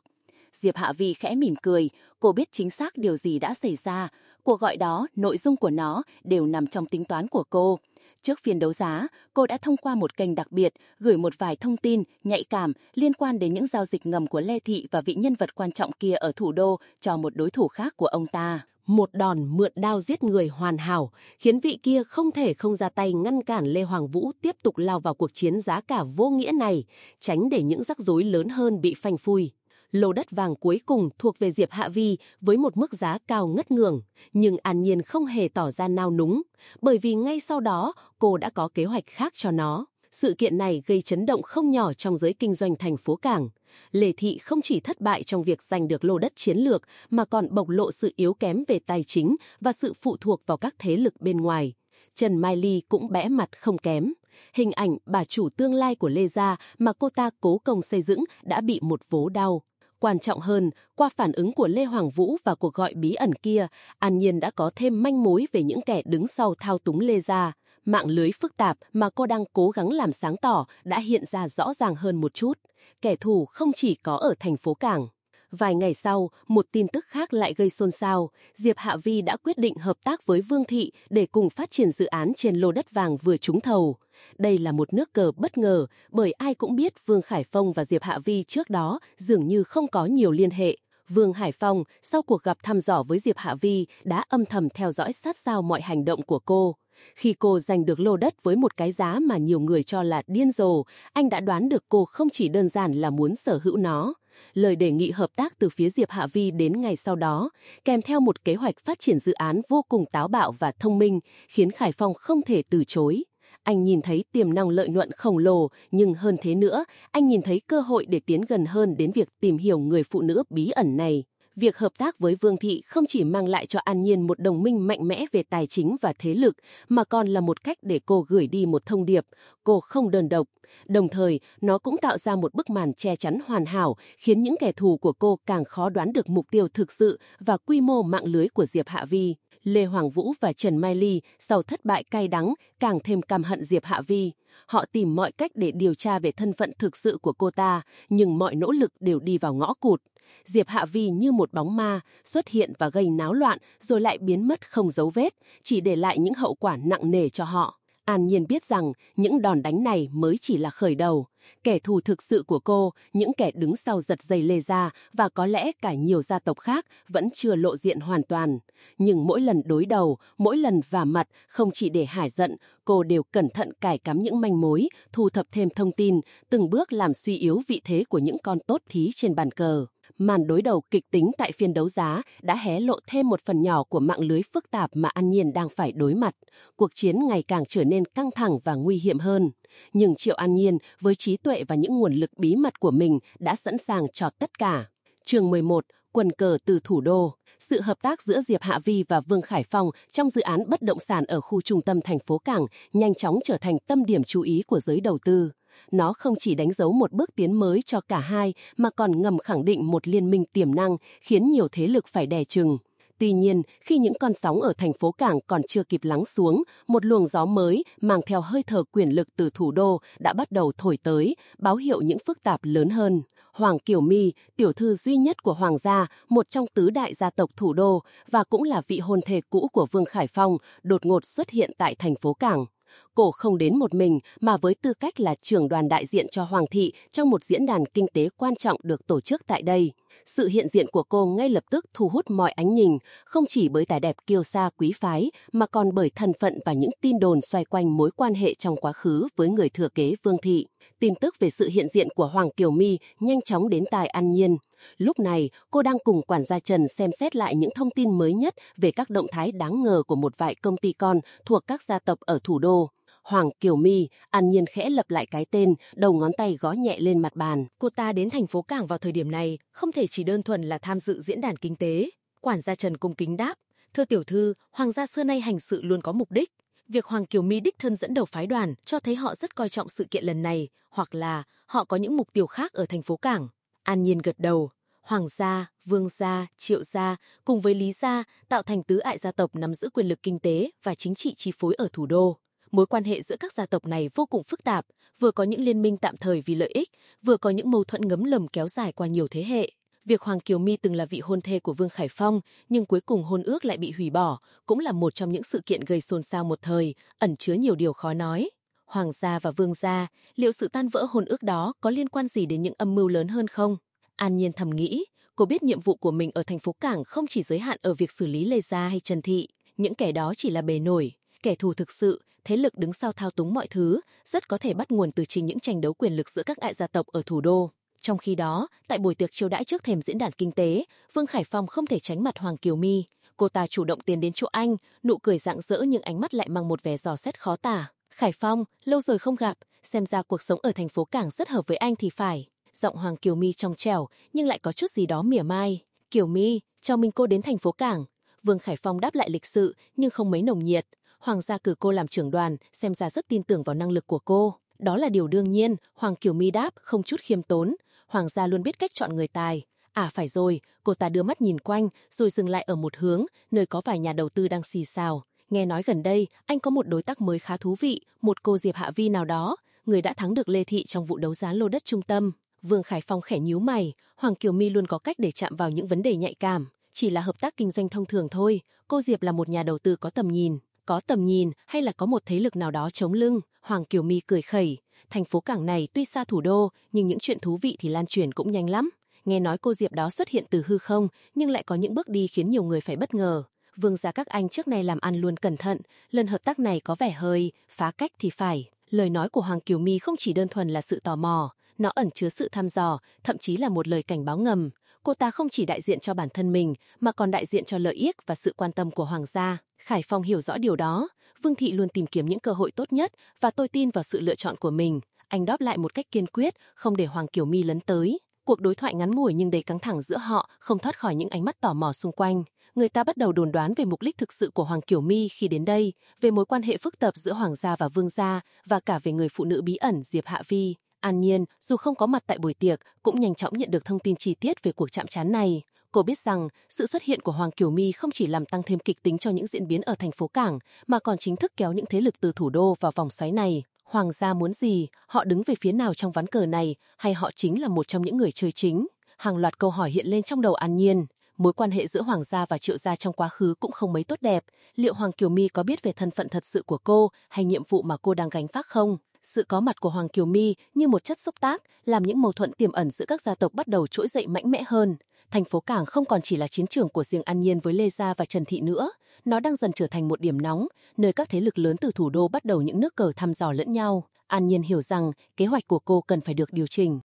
Diệp Hạ Vi khẽ mỉm cười, cô biết chính xác điều gì đã xảy ra. Cuộc gọi đó, nội dung của nó đều nằm trong tính toán của cô. Trước phiên đấu giá, cô đã thông qua một kênh đặc biệt gửi một vài thông tin nhạy cảm liên quan đến những giao dịch ngầm của Lê Thị và vị nhân vật quan trọng kia ở thủ đô cho một đối thủ khác của ông ta. Một đòn mượn đao giết người hoàn hảo, khiến vị kia không thể không ra tay ngăn cản Lê Hoàng Vũ tiếp tục lao vào cuộc chiến giá cả vô nghĩa này, tránh để những rắc rối lớn hơn bị phanh phui lô đất vàng cuối cùng thuộc về Diệp Hạ Vi với một mức giá cao ngất ngường. Nhưng An Nhiên không hề tỏ ra nao núng, bởi vì ngay sau đó cô đã có kế hoạch khác cho nó. Sự kiện này gây chấn động không nhỏ trong giới kinh doanh thành phố Cảng. Lê Thị không chỉ thất bại trong việc giành được lô đất chiến lược mà còn bộc lộ sự yếu kém về tài chính và sự phụ thuộc vào các thế lực bên ngoài. Trần Mai Ly cũng bẽ mặt không kém. Hình ảnh bà chủ tương lai của Lê Gia mà cô ta cố công xây dựng đã bị một vố đau. Quan trọng hơn, qua phản ứng của Lê Hoàng Vũ và cuộc gọi bí ẩn kia, An Nhiên đã có thêm manh mối về những kẻ đứng sau thao túng Lê Gia. Mạng lưới phức tạp mà cô đang cố gắng làm sáng tỏ đã hiện ra rõ ràng hơn một chút. Kẻ thù không chỉ có ở thành phố Cảng. Vài ngày sau, một tin tức khác lại gây xôn xao. Diệp Hạ Vi đã quyết định hợp tác với Vương Thị để cùng phát triển dự án trên lô đất vàng vừa trúng thầu. Đây là một nước cờ bất ngờ, bởi ai cũng biết Vương Khải Phong và Diệp Hạ Vi trước đó dường như không có nhiều liên hệ. Vương Hải Phong, sau cuộc gặp thăm dò với Diệp Hạ Vi, đã âm thầm theo dõi sát sao mọi hành động của cô. Khi cô giành được lô đất với một cái giá mà nhiều người cho là điên rồ, anh đã đoán được cô không chỉ đơn giản là muốn sở hữu nó. Lời đề nghị hợp tác từ phía Diệp Hạ Vi đến ngày sau đó, kèm theo một kế hoạch phát triển dự án vô cùng táo bạo và thông minh, khiến Khải Phong không thể từ chối. Anh nhìn thấy tiềm năng lợi nhuận khổng lồ, nhưng hơn thế nữa, anh nhìn thấy cơ hội để tiến gần hơn đến việc tìm hiểu người phụ nữ bí ẩn này việc hợp tác với Vương Thị không chỉ mang lại cho An Nhiên một đồng minh mạnh mẽ về tài chính và thế lực, mà còn là một cách để cô gửi đi một thông điệp, cô không đơn độc. Đồng thời, nó cũng tạo ra một bức màn che chắn hoàn hảo, khiến những kẻ thù của cô càng khó đoán được mục tiêu thực sự và quy mô mạng lưới của Diệp Hạ Vi. Lê Hoàng Vũ và Trần Mai Ly sau thất bại cay đắng càng thêm căm hận Diệp Hạ Vi. Họ tìm mọi cách để điều tra về thân phận thực sự của cô ta, nhưng mọi nỗ lực đều đi vào ngõ cụt. Diệp Hạ Vi như một bóng ma, xuất hiện và gây náo loạn rồi lại biến mất không dấu vết, chỉ để lại những hậu quả nặng nề cho họ. An Nhiên biết rằng những đòn đánh này mới chỉ là khởi đầu. Kẻ thù thực sự của cô, những kẻ đứng sau giật dây lê ra và có lẽ cả nhiều gia tộc khác vẫn chưa lộ diện hoàn toàn. Nhưng mỗi lần đối đầu, mỗi lần vả mặt, không chỉ để hải giận, cô đều cẩn thận cài cắm những manh mối, thu thập thêm thông tin, từng bước làm suy yếu vị thế của những con tốt thí trên bàn cờ màn đối đầu kịch tính tại phiên đấu giá đã hé lộ thêm một phần nhỏ của mạng lưới phức tạp mà An Nhiên đang phải đối mặt. Cuộc chiến ngày càng trở nên căng thẳng và nguy hiểm hơn. Nhưng Triệu An Nhiên với trí tuệ và những nguồn lực bí mật của mình đã sẵn sàng cho tất cả. Trường 11, quần cờ từ thủ đô. Sự hợp tác giữa Diệp Hạ Vi và Vương Khải Phong trong dự án bất động sản ở khu trung tâm thành phố Cảng nhanh chóng trở thành tâm điểm chú ý của giới đầu tư. Nó không chỉ đánh dấu một bước tiến mới cho cả hai mà còn ngầm khẳng định một liên minh tiềm năng khiến nhiều thế lực phải đè chừng. Tuy nhiên, khi những con sóng ở thành phố Cảng còn chưa kịp lắng xuống, một luồng gió mới mang theo hơi thở quyền lực từ thủ đô đã bắt đầu thổi tới, báo hiệu những phức tạp lớn hơn. Hoàng Kiều My, tiểu thư duy nhất của Hoàng gia, một trong tứ đại gia tộc thủ đô và cũng là vị hôn thê cũ của Vương Khải Phong, đột ngột xuất hiện tại thành phố Cảng. Cổ không đến một mình, mà với tư cách là trưởng đoàn đại diện cho Hoàng thị trong một diễn đàn kinh tế quan trọng được tổ chức tại đây. Sự hiện diện của cô ngay lập tức thu hút mọi ánh nhìn, không chỉ bởi tài đẹp kiêu sa quý phái, mà còn bởi thân phận và những tin đồn xoay quanh mối quan hệ trong quá khứ với người thừa kế Vương Thị. Tin tức về sự hiện diện của Hoàng Kiều My nhanh chóng đến tài An Nhiên. Lúc này, cô đang cùng quản gia Trần xem xét lại những thông tin mới nhất về các động thái đáng ngờ của một vài công ty con thuộc các gia tộc ở thủ đô. Hoàng Kiều My, An Nhiên khẽ lập lại cái tên, đầu ngón tay gõ nhẹ lên mặt bàn. Cô ta đến thành phố Cảng vào thời điểm này, không thể chỉ đơn thuần là tham dự diễn đàn kinh tế. Quản gia Trần cung kính đáp, thưa tiểu thư, Hoàng gia xưa nay hành sự luôn có mục đích. Việc Hoàng Kiều My đích thân dẫn đầu phái đoàn cho thấy họ rất coi trọng sự kiện lần này, hoặc là họ có những mục tiêu khác ở thành phố Cảng. An Nhiên gật đầu, Hoàng gia, Vương gia, Triệu gia cùng với Lý gia tạo thành tứ ại gia tộc nắm giữ quyền lực kinh tế và chính trị chi phối ở thủ đô. Mối quan hệ giữa các gia tộc này vô cùng phức tạp, vừa có những liên minh tạm thời vì lợi ích, vừa có những mâu thuẫn ngấm lầm kéo dài qua nhiều thế hệ. Việc Hoàng Kiều My từng là vị hôn thê của Vương Khải Phong, nhưng cuối cùng hôn ước lại bị hủy bỏ, cũng là một trong những sự kiện gây xôn xao một thời, ẩn chứa nhiều điều khó nói. Hoàng gia và Vương gia, liệu sự tan vỡ hôn ước đó có liên quan gì đến những âm mưu lớn hơn không? An Nhiên thầm nghĩ, cô biết nhiệm vụ của mình ở thành phố Cảng không chỉ giới hạn ở việc xử lý Lê Gia hay Trần Thị, những kẻ đó chỉ là bề nổi. Kẻ thù thực sự, thế lực đứng sau thao túng mọi thứ, rất có thể bắt nguồn từ chính những tranh đấu quyền lực giữa các đại gia tộc ở thủ đô. Trong khi đó, tại buổi tiệc chiêu đãi trước thềm diễn đàn kinh tế, Vương Khải Phong không thể tránh mặt Hoàng Kiều My. Cô ta chủ động tiến đến chỗ anh, nụ cười rạng rỡ nhưng ánh mắt lại mang một vẻ dò xét khó tả. Khải Phong, lâu rồi không gặp, xem ra cuộc sống ở thành phố Cảng rất hợp với anh thì phải. Giọng Hoàng Kiều My trong trẻo, nhưng lại có chút gì đó mỉa mai. Kiều My, chào mình cô đến thành phố Cảng. Vương Khải Phong đáp lại lịch sự, nhưng không mấy nồng nhiệt. Hoàng gia cử cô làm trưởng đoàn, xem ra rất tin tưởng vào năng lực của cô. Đó là điều đương nhiên, Hoàng Kiều My đáp, không chút khiêm tốn. Hoàng gia luôn biết cách chọn người tài. À phải rồi, cô ta đưa mắt nhìn quanh, rồi dừng lại ở một hướng, nơi có vài nhà đầu tư đang xì xào. Nghe nói gần đây, anh có một đối tác mới khá thú vị, một cô Diệp Hạ Vi nào đó, người đã thắng được Lê Thị trong vụ đấu giá lô đất trung tâm. Vương Khải Phong khẽ nhíu mày, Hoàng Kiều My luôn có cách để chạm vào những vấn đề nhạy cảm. Chỉ là hợp tác kinh doanh thông thường thôi, cô Diệp là một nhà đầu tư có tầm nhìn. Có tầm nhìn hay là có một thế lực nào đó chống lưng, Hoàng Kiều My cười khẩy. Thành phố cảng này tuy xa thủ đô, nhưng những chuyện thú vị thì lan truyền cũng nhanh lắm. Nghe nói cô Diệp đó xuất hiện từ hư không, nhưng lại có những bước đi khiến nhiều người phải bất ngờ. Vương gia các anh trước này làm ăn luôn cẩn thận, lần hợp tác này có vẻ hơi, phá cách thì phải. Lời nói của Hoàng Kiều My không chỉ đơn thuần là sự tò mò, nó ẩn chứa sự thăm dò, thậm chí là một lời cảnh báo ngầm. Cô ta không chỉ đại diện cho bản thân mình, mà còn đại diện cho lợi ích và sự quan tâm của Hoàng gia. Khải Phong hiểu rõ điều đó. Vương Thị luôn tìm kiếm những cơ hội tốt nhất và tôi tin vào sự lựa chọn của mình. Anh đáp lại một cách kiên quyết, không để Hoàng Kiều My lấn tới. Cuộc đối thoại ngắn ngủi nhưng đầy căng thẳng giữa họ không thoát khỏi những ánh mắt tò mò xung quanh. Người ta bắt đầu đồn đoán về mục đích thực sự của Hoàng Kiều My khi đến đây, về mối quan hệ phức tạp giữa Hoàng gia và Vương gia và cả về người phụ nữ bí ẩn Diệp Hạ Vi. An Nhiên, dù không có mặt tại buổi tiệc, cũng nhanh chóng nhận được thông tin chi tiết về cuộc chạm trán này. Cô biết rằng sự xuất hiện của Hoàng Kiều My không chỉ làm tăng thêm kịch tính cho những diễn biến ở thành phố Cảng, mà còn chính thức kéo những thế lực từ thủ đô vào vòng xoáy này. Hoàng gia muốn gì, họ đứng về phía nào trong ván cờ này, hay họ chính là một trong những người chơi chính? Hàng loạt câu hỏi hiện lên trong đầu An Nhiên. Mối quan hệ giữa Hoàng gia và Triệu gia trong quá khứ cũng không mấy tốt đẹp. Liệu Hoàng Kiều My có biết về thân phận thật sự của cô hay nhiệm vụ mà cô đang gánh vác không? Sự có mặt của Hoàng Kiều My như một chất xúc tác, làm những mâu thuẫn tiềm ẩn giữa các gia tộc bắt đầu trỗi dậy mạnh mẽ hơn. Thành phố Cảng không còn chỉ là chiến trường của riêng An Nhiên với Lê Gia và Trần Thị nữa, nó đang dần trở thành một điểm nóng, nơi các thế lực lớn từ thủ đô bắt đầu những nước cờ thăm dò lẫn nhau. An Nhiên hiểu rằng kế hoạch của cô cần phải được điều chỉnh.